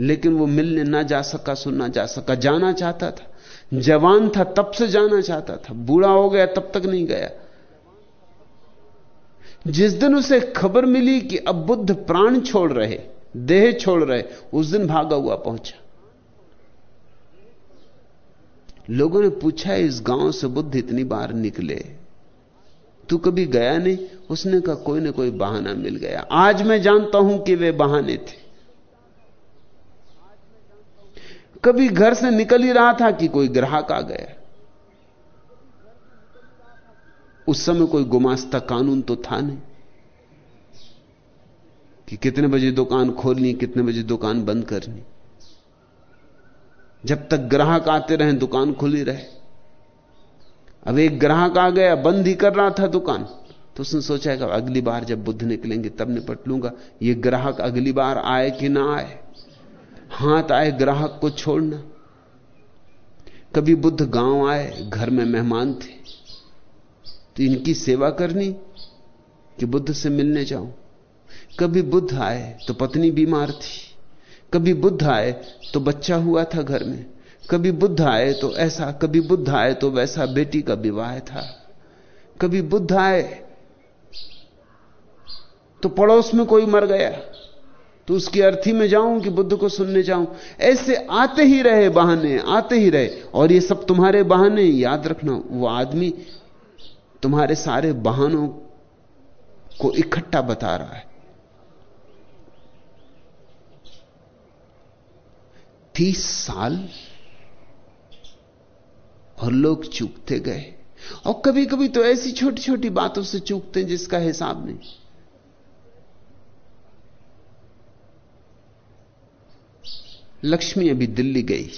लेकिन वो मिलने ना जा सका, सुनना जा सका, जाना चाहता था। जवान था, तब से जाना चाहता था। बूढ़ा हो गया, तब तक नहीं गया। जिस दिन उसे खबर मिली कि अब बुद्ध प्राण छोड़ रहे, देह छोड़ रहे, उस दिन भागा हुआ पहुँचा। लोगों ने पूछा, इस गाँव से बुद्ध इतनी बार निकले? तू कभी गया नहीं? उसने कहा, कोई ना कोई बहाना मिल गया। आज मैं जानता हूँ कि वे बहाने थे। कभी घर से निकल ही रहा था कि कोई ग्राहक आ गया। उस समय कोई गुमास्ता कानून तो था नहीं कि कितने बजे दुकान खोलनी, कितने बजे दुकान बंद करनी। जब तक ग्राहक आते रहे, दुकान खुली रहे। अब एक ग्राहक आ गया, बंद ही कर रहा था दुकान। तो उसने सोचा कि अगली बार जब बुद्ध निकलेंगे, तब निपट लूँगा। ये ग्राहक अगली बार आए कि ना आए? हाथ आए, ग्राहक को छोड़ना। कभी बुद्ध गाँव आए, घर में मेहमान थे तो इनकी सेवा करनी कि बुद्ध से मिलने जाऊँ। कभी बुद्ध आए तो पत्नी बीमार थी। कभी बुद्ध आए तो बच्चा हुआ था घर में। कभी बुद्ध आए तो ऐसा, कभी बुद्ध आए तो वैसा बेटी का विवाह था। कभी बुद्ध आए तो पड़ोस में कोई मर गया। तो उसकी अर्थी में जाऊँ कि बुद्ध को सुनने जाऊँ। ऐसे आते ही रहे बहाने, आते ही रहे। और ये सब तुम्हारे बहाने, याद रखना, वो आदमी तुम्हारे सारे बहानों को इकट्ठा बता रहा है। तीस साल और लोग चूकते गए। और कभी कभी तो ऐसी छोटी छोटी बातों से चूकते हैं जिसका हिसाब नहीं। लक्ष्मी अभी दिल्ली गई।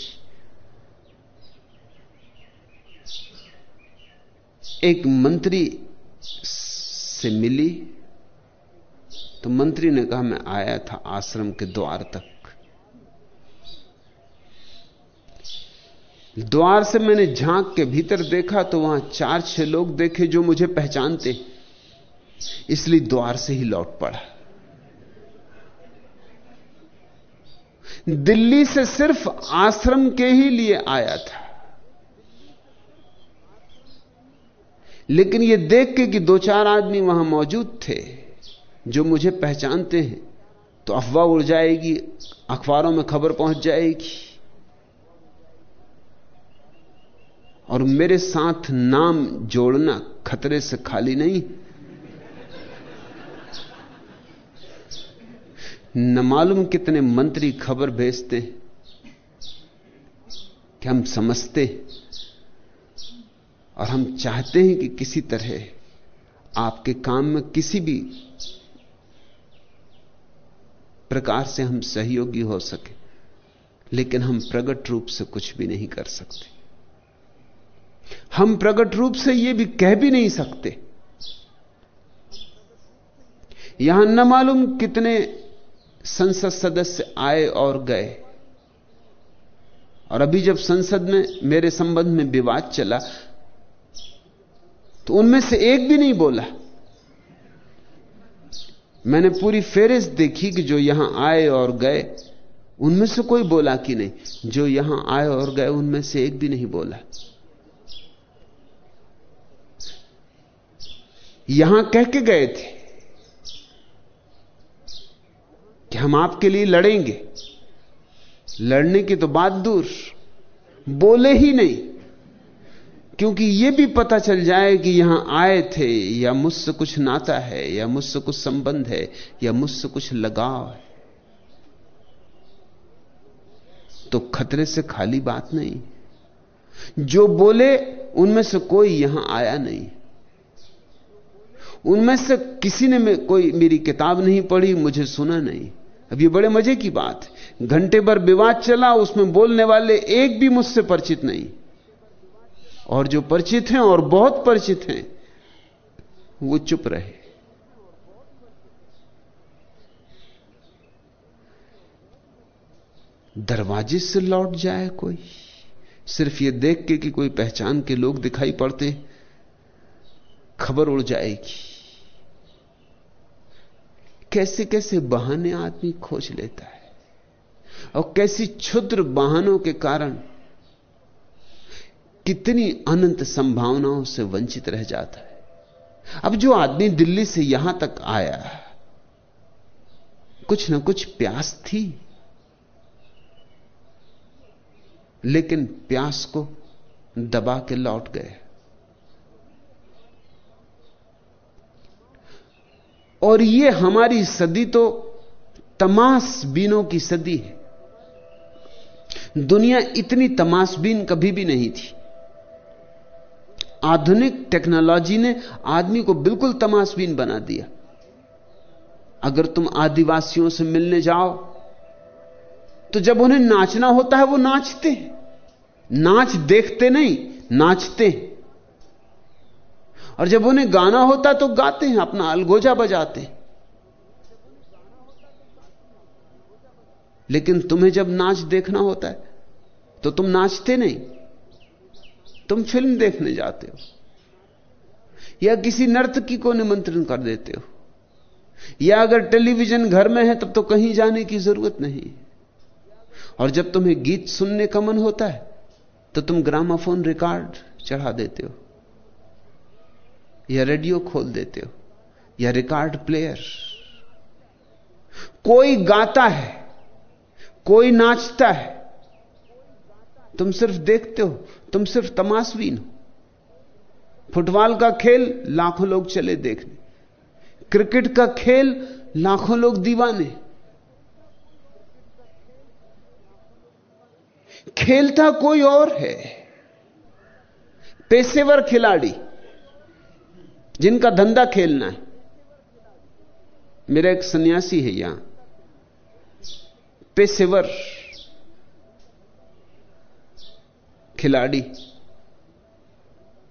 एक मंत्री से मिली तो मंत्री ने कहा, मैं आया था आश्रम के द्वार तक। द्वार से मैंने झाँक के भीतर देखा तो वहाँ चार छह लोग देखे जो मुझे पहचानते। इसलिए द्वार से ही लौट पड़ा। दिल्ली से सिर्फ़ आश्रम के ही लिए आया था। लेकिन यह देख के कि दो चार आदमी वहाँ मौजूद थे, जो मुझे पहचानते हैं तो अफवाह उड़ जाएगी, अखबारों में खबर पहुँच जाएगी। और मेरे साथ नाम जोड़ना खतरे से खाली नहीं न मालूम कितने मंत्री खबर भेजते कि हम समझते और हम चाहते हैं कि किसी तरह आपके काम में किसी भी प्रकार से हम सहयोगी हो सके, लेकिन हम प्रगट रूप से कुछ भी नहीं कर सकते। हम प्रगट रूप से यह भी कह भी नहीं सकते। यहाँ न मालूम कितने संसद सदस्य आए और गए। और अभी जब संसद में मेरे संबंध में विवाद चला तो उनमें से एक भी नहीं बोला। मैंने पूरी फेरिस्त देखी कि जो यहाँ आए और गए, उनमें से कोई बोला कि नहीं। जो यहाँ आए और गए, उनमें से एक भी नहीं बोला। यहाँ कह के गए थे। कि हम आपके लिए लड़ेंगे। लड़ने की तो बात दूर। बोले ही नहीं। क्योंकि यह भी पता चल जाए कि यहाँ आए थे, या मुझसे कुछ नाता है, या मुझसे कुछ संबंध है, या मुझसे कुछ लगाव है। तो खतरे से खाली बात नहीं। जो बोले, उनमें से कोई यहाँ आया नहीं। उनमें से किसी ने कोई मेरी किताब नहीं पढ़ी, मुझे सुना नहीं। अब ये बड़े मज़े की बात। है घंटे भर विवाद चला, उसमें बोलने वाले एक भी मुझसे परिचित नहीं। और जो परिचित हैं और बहुत परिचित हैं, वो चुप रहे। दरवाजे से लौट जाए कोई। सिर्फ़ ये देख के कि कोई पहचान के लोग दिखाई पड़ते, खबर उड़ जाएगी। कैसे कैसे बहाने आदमी खोज लेता है और कैसी क्षुद्र वाहनों के कारण कितनी अनंत संभावनाओं से वंचित रह जाता है। अब जो आदमी दिल्ली से यहाँ तक आया, कुछ ना कुछ प्यास थी, लेकिन प्यास को दबा के लौट गए। और ये हमारी सदी तो तमाशबीनों की सदी है। दुनिया इतनी तमाशबीन कभी भी नहीं थी। आधुनिक टेक्नोलॉजी ने आदमी को बिल्कुल तमाशबीन बना दिया। अगर तुम आदिवासियों से मिलने जाओ तो जब उन्हें नाचना होता है, वो नाचते नाच देखते नहीं, नाचते और जब उन्हें गाना होता तो गाते हैं, अपना अलगोजा बजाते हैं। लेकिन तुम्हें जब नाच देखना होता है तो तुम नाचते नहीं। तुम फ़िल्म देखने जाते हो, या किसी नर्तकी को निमंत्रण कर देते हो, या अगर टेलीविज़न घर में है, तब तो कहीं जाने की ज़रूरत नहीं। और जब तुम्हें गीत सुनने का मन होता है तो तुम ग्रामाफोन रिकॉर्ड चढ़ा देते हो। या रेडियो खोल देते हो, या रिकॉर्ड प्लेयर। कोई गाता है, कोई नाचता है, तुम सिर्फ़ देखते हो, तुम सिर्फ़ तमाशबीन हो। फुटबॉल का खेल लाखों लोग चले देखने, क्रिकेट का खेल लाखों लोग दीवाने। खेलता कोई और है, पेशेवर खिलाड़ी जिनका धंधा खेलना है। मेरा एक सन्यासी है यहाँ। पेशेवर खिलाड़ी।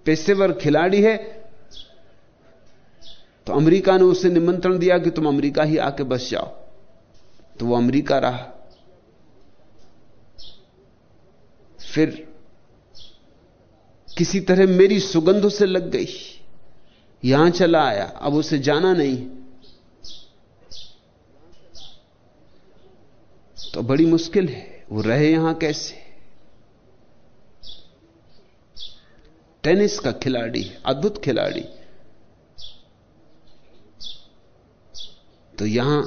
पेशेवर खिलाड़ी है। तो अमेरिका ने उसे निमंत्रण दिया कि तुम अमेरिका ही आके बस जाओ। तो वो अमेरिका रहा। फिर किसी तरह मेरी सुगंध उसे लग गई। यहाँ चला आया, अब उसे जाना नहीं। तो बड़ी मुश्किल है, वो रहे यहाँ कैसे? टेनिस का खिलाड़ी, अद्भुत खिलाड़ी। तो यहाँ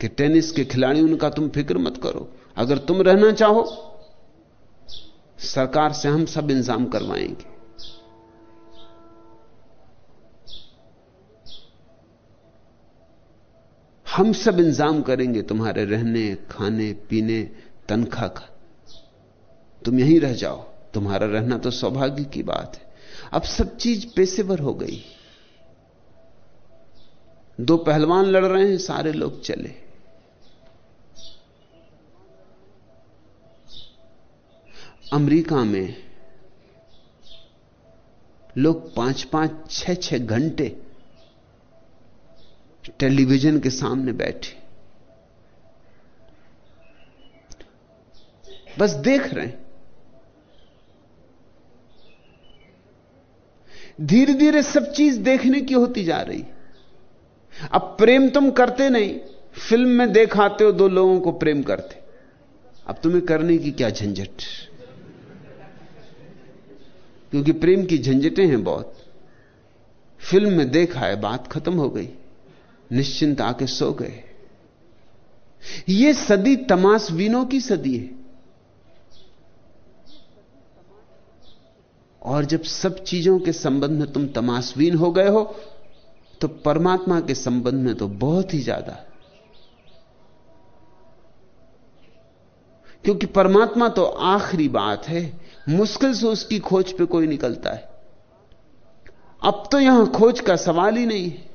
के टेनिस के खिलाड़ी, उनका तुम फ़िक्र मत करो। अगर तुम रहना चाहो, सरकार से हम सब इंतज़ाम करवाएँगे। हम सब इंतज़ाम करेंगे तुम्हारे रहने, खाने, पीने, तनख्वाह का। तुम यहीं रह जाओ। तुम्हारा रहना तो सौभाग्य की बात है। अब सब चीज़ पेशेवर हो गई। दो पहलवान लड़ रहे हैं, सारे लोग चले। अमेरिका में लोग पाँच पाँच छह छह घंटे टेलीविज़न के सामने बैठे। बस देख रहे हैं। धीरे धीरे सब चीज़ देखने की होती जा रही। अब प्रेम तुम करते नहीं। फ़िल्म में देखाते हो, दो लोगों को प्रेम करते। अब तुम्हें करने की क्या झंझट? क्योंकि प्रेम की झंझटें हैं बहुत। फ़िल्म में देखा है, बात खत्म हो गई। निश्चिंत आके सो गए। यह सदी तमाशवीनों की सदी है। और जब सब चीज़ों के संबंध में तुम तमाशवीन हो गए हो तो परमात्मा के संबंध में तो बहुत ही ज़्यादा। क्योंकि परमात्मा तो आखिरी बात है। मुश्किल से उसकी खोज पे कोई निकलता है। अब तो यहाँ खोज का सवाल ही नहीं है।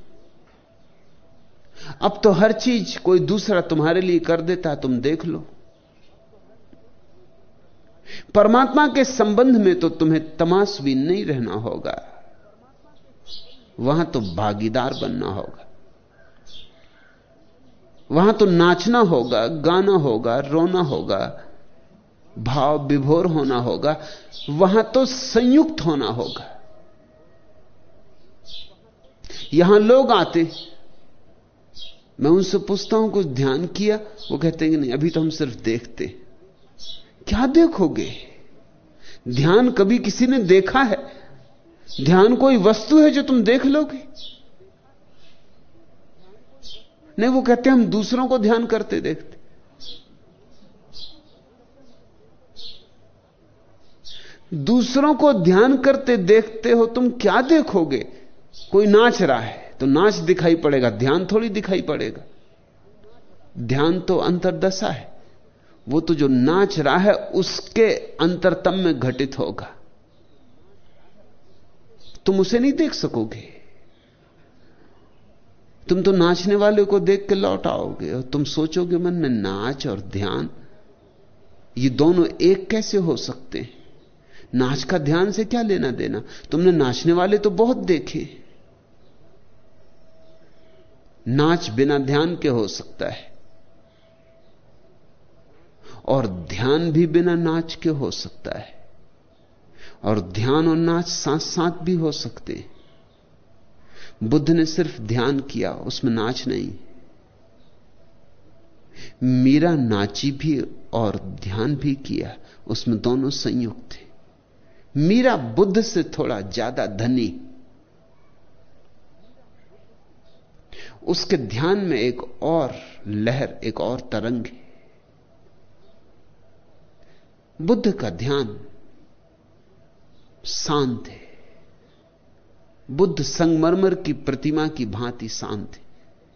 अब तो हर चीज़ कोई दूसरा तुम्हारे लिए कर देता है, तुम देख लो। परमात्मा के संबंध में तो तुम्हें तमाशबीन नहीं रहना होगा। वहाँ तो भागीदार बनना होगा। वहाँ तो नाचना होगा, गाना होगा, रोना होगा, भाव विभोर होना होगा, वहाँ तो संयुक्त होना होगा। यहाँ लोग आते मैं उनसे पूछता हूँ, कुछ ध्यान किया, वो कहते हैं कि नहीं, अभी तो हम सिर्फ़ देखते क्या देखोगे? ध्यान कभी किसी ने देखा है? ध्यान कोई वस्तु है जो तुम देख लोगे? नहीं, वो कहते हम दूसरों को ध्यान करते देखते। दूसरों को ध्यान करते देखते हो, तुम क्या देखोगे? कोई नाच रहा है। तो नाच दिखाई पड़ेगा, ध्यान थोड़ी दिखाई पड़ेगा। ध्यान तो अंतरदशा है। वो तो जो नाच रहा है, उसके अंतरतम में घटित होगा। तुम उसे नहीं देख सकोगे। तुम तो नाचने वाले को देख के लौट आओगे और तुम सोचोगे, मन में नाच और ध्यान, ये दोनों एक कैसे हो सकते हैं? नाच का ध्यान से क्या लेना देना? तुमने नाचने वाले तो बहुत देखे। नाच बिना ध्यान के हो सकता है। और ध्यान भी बिना नाच के हो सकता है। और ध्यान और नाच साथ साथ भी हो सकते बुद्ध ने सिर्फ़ ध्यान किया, उसमें नाच नहीं। मीरा नाची भी और ध्यान भी किया, उसमें दोनों संयुक्त थे मीरा बुद्ध से थोड़ा ज़्यादा धनी उसके ध्यान में एक और लहर, एक और तरंग है। बुद्ध का ध्यान शांत है। बुद्ध संगमरमर की प्रतिमा की भांति शांत है।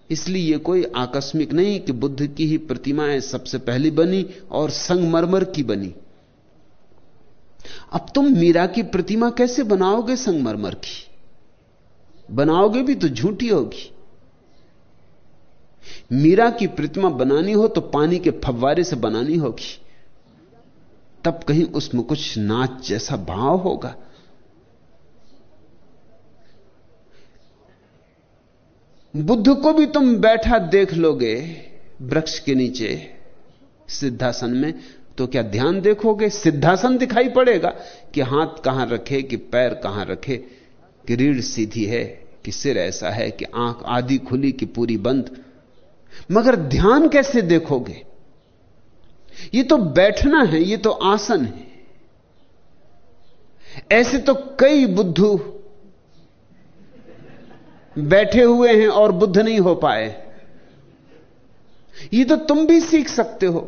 इसलिए यह कोई आकस्मिक नहीं कि बुद्ध की ही प्रतिमाएँ सबसे पहली बनी और संगमरमर की बनी। अब तुम मीरा की प्रतिमा कैसे बनाओगे संगमरमर की? बनाओगे भी तो झूठी होगी। मीरा की प्रतिमा बनानी हो तो पानी के फव्वारे से बनानी होगी। तब कहीं उसमें कुछ नाच जैसा भाव होगा। बुद्ध को भी तुम बैठा देख लोगे वृक्ष के नीचे सिद्धासन में तो क्या ध्यान देखोगे? सिद्धासन दिखाई पड़ेगा कि हाथ कहाँ रखे, कि पैर कहाँ रखे, कि रीढ़ सीधी है, कि सिर ऐसा है, कि आँख आधी खुली, कि पूरी बंद। मगर ध्यान कैसे देखोगे? ये तो बैठना है, ये तो आसन है। ऐसे तो कई बुद्धू बैठे हुए हैं और बुद्ध नहीं हो पाए। ये तो तुम भी सीख सकते हो।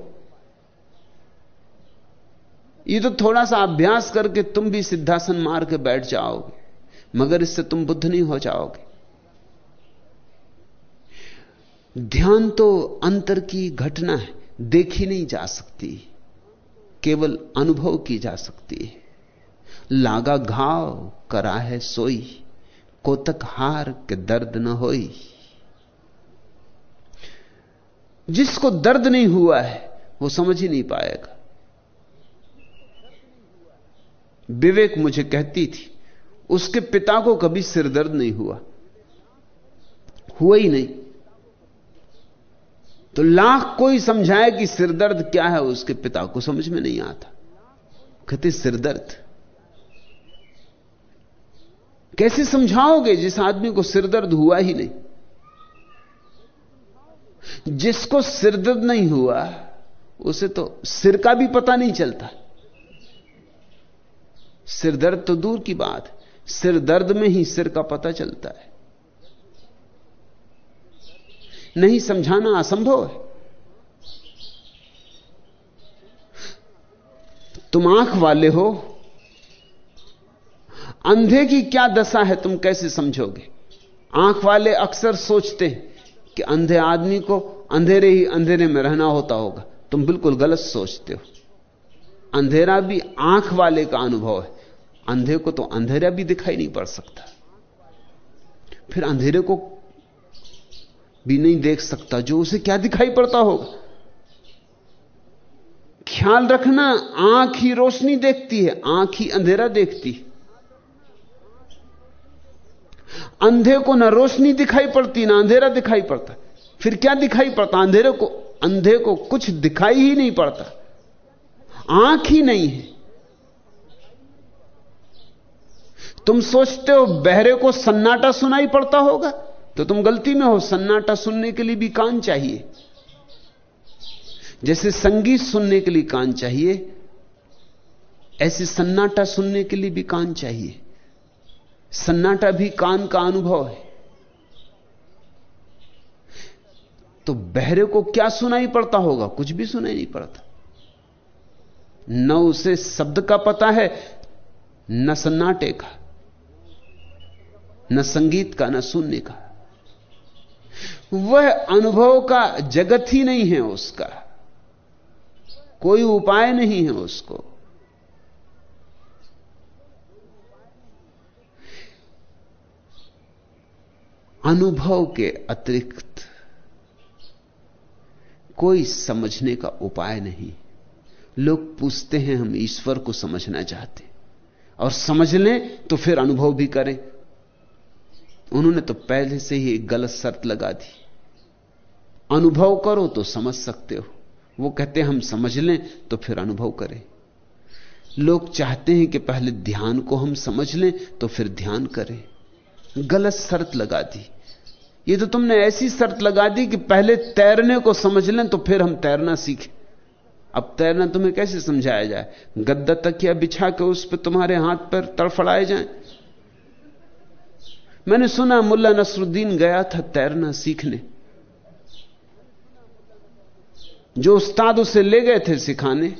ये तो थोड़ा सा अभ्यास करके तुम भी सिद्धासन मार के बैठ जाओगे, मगर इससे तुम बुद्ध नहीं हो जाओगे। ध्यान तो अंतर की घटना है, देखी नहीं जा सकती। केवल अनुभव की जा सकती है। लागा घाव, करा है सोई, कोतक हार के दर्द न होई। जिसको दर्द नहीं हुआ है, वो समझ ही नहीं पाएगा। विवेक मुझे कहती थी, उसके पिता को कभी सिर दर्द नहीं हुआ। हुआ ही नहीं। तो लाख कोई समझाए कि सिरदर्द क्या है, उसके पिता को समझ में नहीं आता। कहते, सिरदर्द। कैसे समझाओगे जिस आदमी को सिरदर्द हुआ ही नहीं? जिसको सिरदर्द नहीं हुआ, उसे तो सिर का भी पता नहीं चलता। सिरदर्द तो दूर की बात सिर दर्द में ही सिर का पता चलता है। नहीं समझाना असंभव है। तुम आँख वाले हो, अंधे की क्या दशा है तुम कैसे समझोगे? आँख वाले अक्सर सोचते हैं कि अंधे आदमी को अंधेरे ही अंधेरे में रहना होता होगा। तुम बिल्कुल गलत सोचते हो। अंधेरा भी आँख वाले का अनुभव है। अंधे को तो अंधेरा भी दिखाई नहीं पड़ सकता। फिर अंधेरे को भी नहीं देख सकता, जो उसे क्या दिखाई पड़ता होगा? ख्याल रखना, आँख ही रोशनी देखती है, आँख ही अंधेरा देखती है। अंधे को ना रोशनी दिखाई पड़ती, ना अंधेरा दिखाई पड़ता। फिर क्या दिखाई पड़ता? अंधेरे को, अंधे को कुछ दिखाई ही नहीं पड़ता। आँख ही नहीं है। तुम सोचते हो बहरे को सन्नाटा सुनाई पड़ता होगा? तो तुम गलती में हो, सन्नाटा सुनने के लिए भी कान चाहिए। जैसे संगीत सुनने के लिए कान चाहिए, ऐसे सन्नाटा सुनने के लिए भी कान चाहिए। सन्नाटा भी कान का अनुभव है। तो बहरे को क्या सुनाई पड़ता होगा? कुछ भी सुनाई नहीं पड़ता। न उसे शब्द का पता है, न सन्नाटे का, न संगीत का, न सुनने का। वह अनुभव का जगत ही नहीं है उसका। कोई उपाय नहीं है उसको। अनुभव के अतिरिक्त कोई समझने का उपाय नहीं। लोग पूछते हैं, हम ईश्वर को समझना चाहते और समझ लें तो फिर अनुभव भी करें। उन्होंने तो पहले से ही एक गलत शर्त लगा दी। अनुभव करो तो समझ सकते हो। वो कहते हम समझ लें तो फिर अनुभव करें। लोग चाहते हैं कि पहले ध्यान को हम समझ लें तो फिर ध्यान करें। गलत शर्त लगा दी। ये तो तुमने ऐसी शर्त लगा दी कि पहले तैरने को समझ लें तो फिर हम तैरना सीखें। अब तैरना तुम्हें कैसे समझाया जाए? गद्दा तकिया बिछा के उस पर तुम्हारे हाथ पर तड़फड़ाए जाएँ? मैंने सुना मुल्ला नसरुद्दीन गया था तैरना सीखने। जो उस्ताद उसे ले गए थे सिखाने,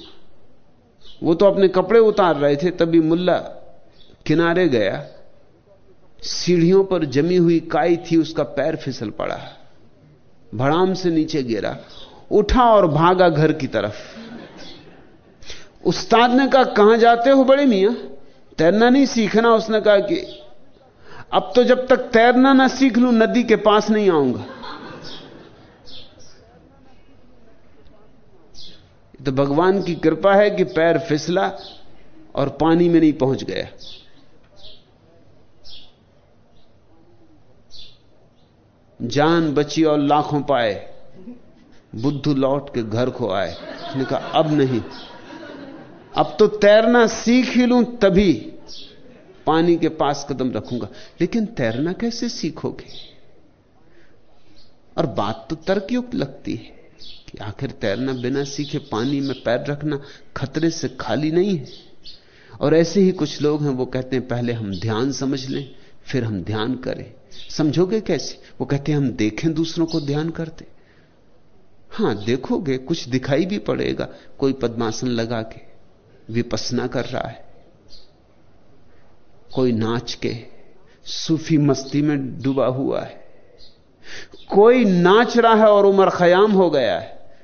वो तो अपने कपड़े उतार रहे थे, तभी मुल्ला किनारे गया। सीढ़ियों पर जमी हुई काई थी, उसका पैर फिसल पड़ा। भड़ाम से नीचे गिरा। उठा और भागा घर की तरफ़। उस्ताद ने कहा, कहाँ जाते हो बड़े मियाँ? तैरना नहीं सीखना? उसने कहा कि अब तो जब तक तैरना ना सीख लूँ, नदी के पास नहीं आऊँगा। तो भगवान की कृपा है कि पैर फिसला और पानी में नहीं पहुँच गया। जान बची और लाखों पाए, बुद्धू लौट के घर को आए। उसने कहा, अब नहीं। अब तो तैरना सीख ही लूँ तभी। पानी के पास कदम रखूँगा। लेकिन तैरना कैसे सीखोगे? और बात तो तर्कयुक्त लगती है कि आखिर तैरना बिना सीखे पानी में पैर रखना खतरे से खाली नहीं है। और ऐसे ही कुछ लोग हैं, वो कहते हैं, पहले हम ध्यान समझ लें, फिर हम ध्यान करें। समझोगे कैसे? वो कहते हैं, हम देखें दूसरों को ध्यान करते। हाँ, देखोगे, कुछ दिखाई भी पड़ेगा, कोई पद्मासन लगा के, विपसना कर रहा है। कोई नाच के सूफी मस्ती में डूबा हुआ है। कोई नाच रहा है और उमर खयाम हो गया है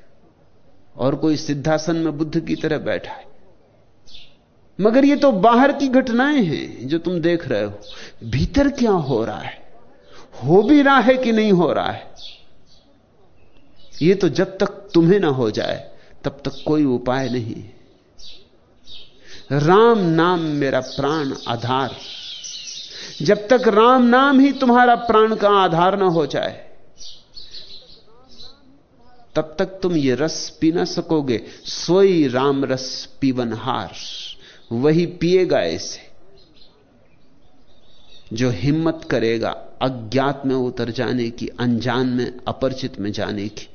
और कोई सिद्धासन में बुद्ध की तरह बैठा है। मगर ये तो बाहर की घटनाएँ हैं जो तुम देख रहे हो। भीतर क्या हो रहा है? हो भी रहा है कि नहीं हो रहा है? ये तो जब तक तुम्हें ना हो जाए, तब तक कोई उपाय नहीं राम नाम मेरा प्राण आधार। जब तक राम नाम ही तुम्हारा प्राण का आधार ना हो जाए, तब तक तुम ये रस पी ना सकोगे। सोई राम रस पीवनहार वही पिएगा इसे जो हिम्मत करेगा अज्ञात में उतर जाने की, अनजान में, अपरिचित में जाने की,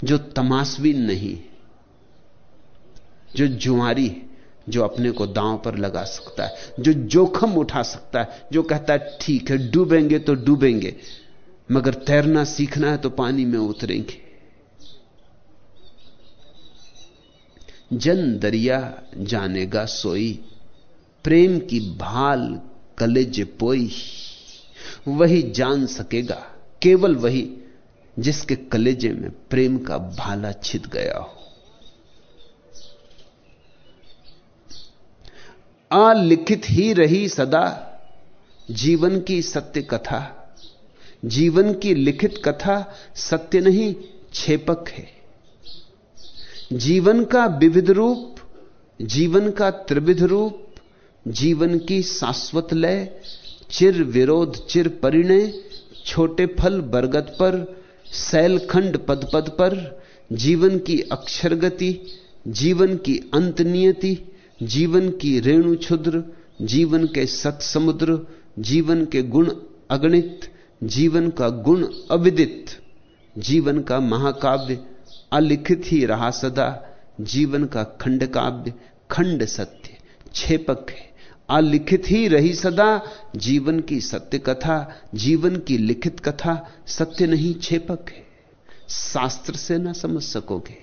जो तमाशबीन नहीं, जो जुआरी जो अपने को दांव पर लगा सकता है, जो जोखम उठा सकता है, जो कहता है, ठीक है, डूबेंगे तो डूबेंगे, मगर तैरना सीखना है तो पानी में उतरेंगे. जन दरिया जानेगा सोई, प्रेम की भाल कलेज पोई, वही जान सकेगा, केवल वही जिसके कलेजे में प्रेम का भाला छिद गया हो। अलिखित ही रही सदा जीवन की सत्य कथा। जीवन की लिखित कथा सत्य नहीं, छेपक है। जीवन का विविध रूप, जीवन का त्रिविध रूप, जीवन की शाश्वत लय, चिर विरोध, चिर परिणय, छोटे फल बरगद पर शैलखंड पद पद पर, जीवन की अक्षरगति, जीवन की अंत नियति जीवन की रेणु क्षुद्र, जीवन के सत समुद्र जीवन के गुण अगणित, जीवन का गुण अविदित, जीवन का महाकाव्य अलिखित ही रहा सदा, जीवन का खंड काव्य खंड सत्य, छेपक है, अलिखित ही रही सदा, जीवन की सत्य कथा, जीवन की लिखित कथा सत्य नहीं छेपक है। शास्त्र से ना समझ सकोगे,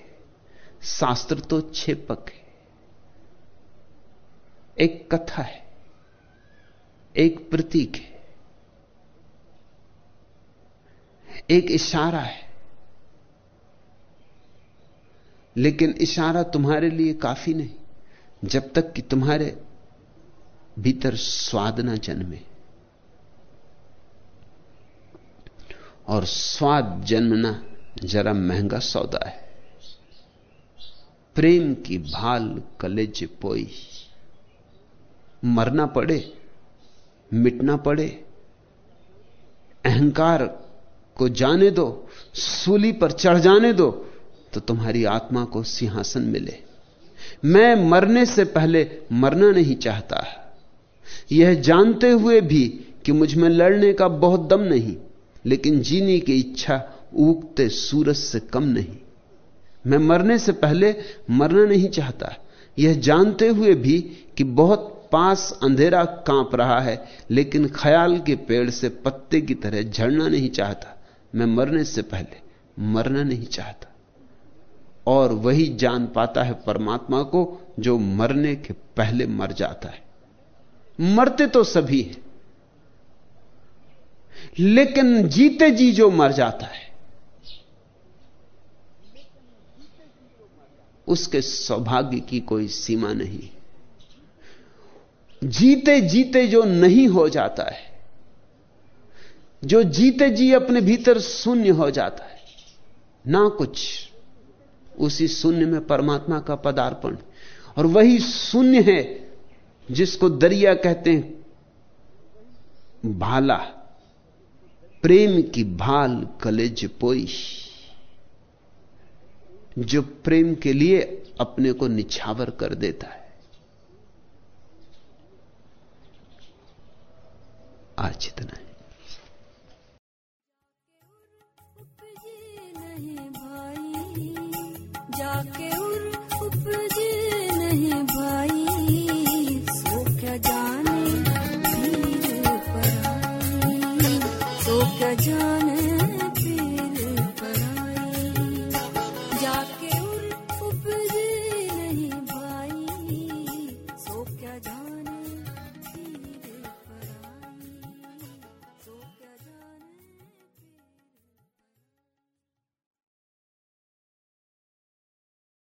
शास्त्र तो छेपक है। एक कथा है, एक प्रतीक है, एक इशारा है। लेकिन इशारा तुम्हारे लिए काफ़ी नहीं, जब तक कि तुम्हारे भीतर स्वाद ना जन्मे। और स्वाद जन्मना जरा महँगा सौदा है। प्रेम की भाल कलेज पोई। मरना पड़े, मिटना पड़े, अहंकार को जाने दो, सूली पर चढ़ जाने दो तो तुम्हारी आत्मा को सिंहासन मिले। मैं मरने से पहले मरना नहीं चाहता। यह जानते हुए भी कि मुझमें लड़ने का बहुत दम नहीं, लेकिन जीने की इच्छा उगते सूरज से कम नहीं। मैं मरने से पहले मरना नहीं चाहता। यह जानते हुए भी कि बहुत पास अंधेरा काँप रहा है, लेकिन ख्याल के पेड़ से पत्ते की तरह झड़ना नहीं चाहता। मैं मरने से पहले मरना नहीं चाहता। और वही जान पाता है परमात्मा को, जो मरने के पहले मर जाता है। मरते तो सभी हैं, लेकिन जीते जी जो मर जाता है, उसके सौभाग्य की कोई सीमा नहीं। जीते जीते जो नहीं हो जाता है, जो जीते जी अपने भीतर शून्य हो जाता है, ना कुछ, उसी शून्य में परमात्मा का पदार्पण। और वही शून्य है जिसको दरिया कहते हैं, भाला। प्रेम की भाल कलेज पोई। जो प्रेम के लिए अपने को निछावर कर देता है। आज इतना है। जाके उर उपजे नहीं भाई सो क्या जाने सो क्या जाने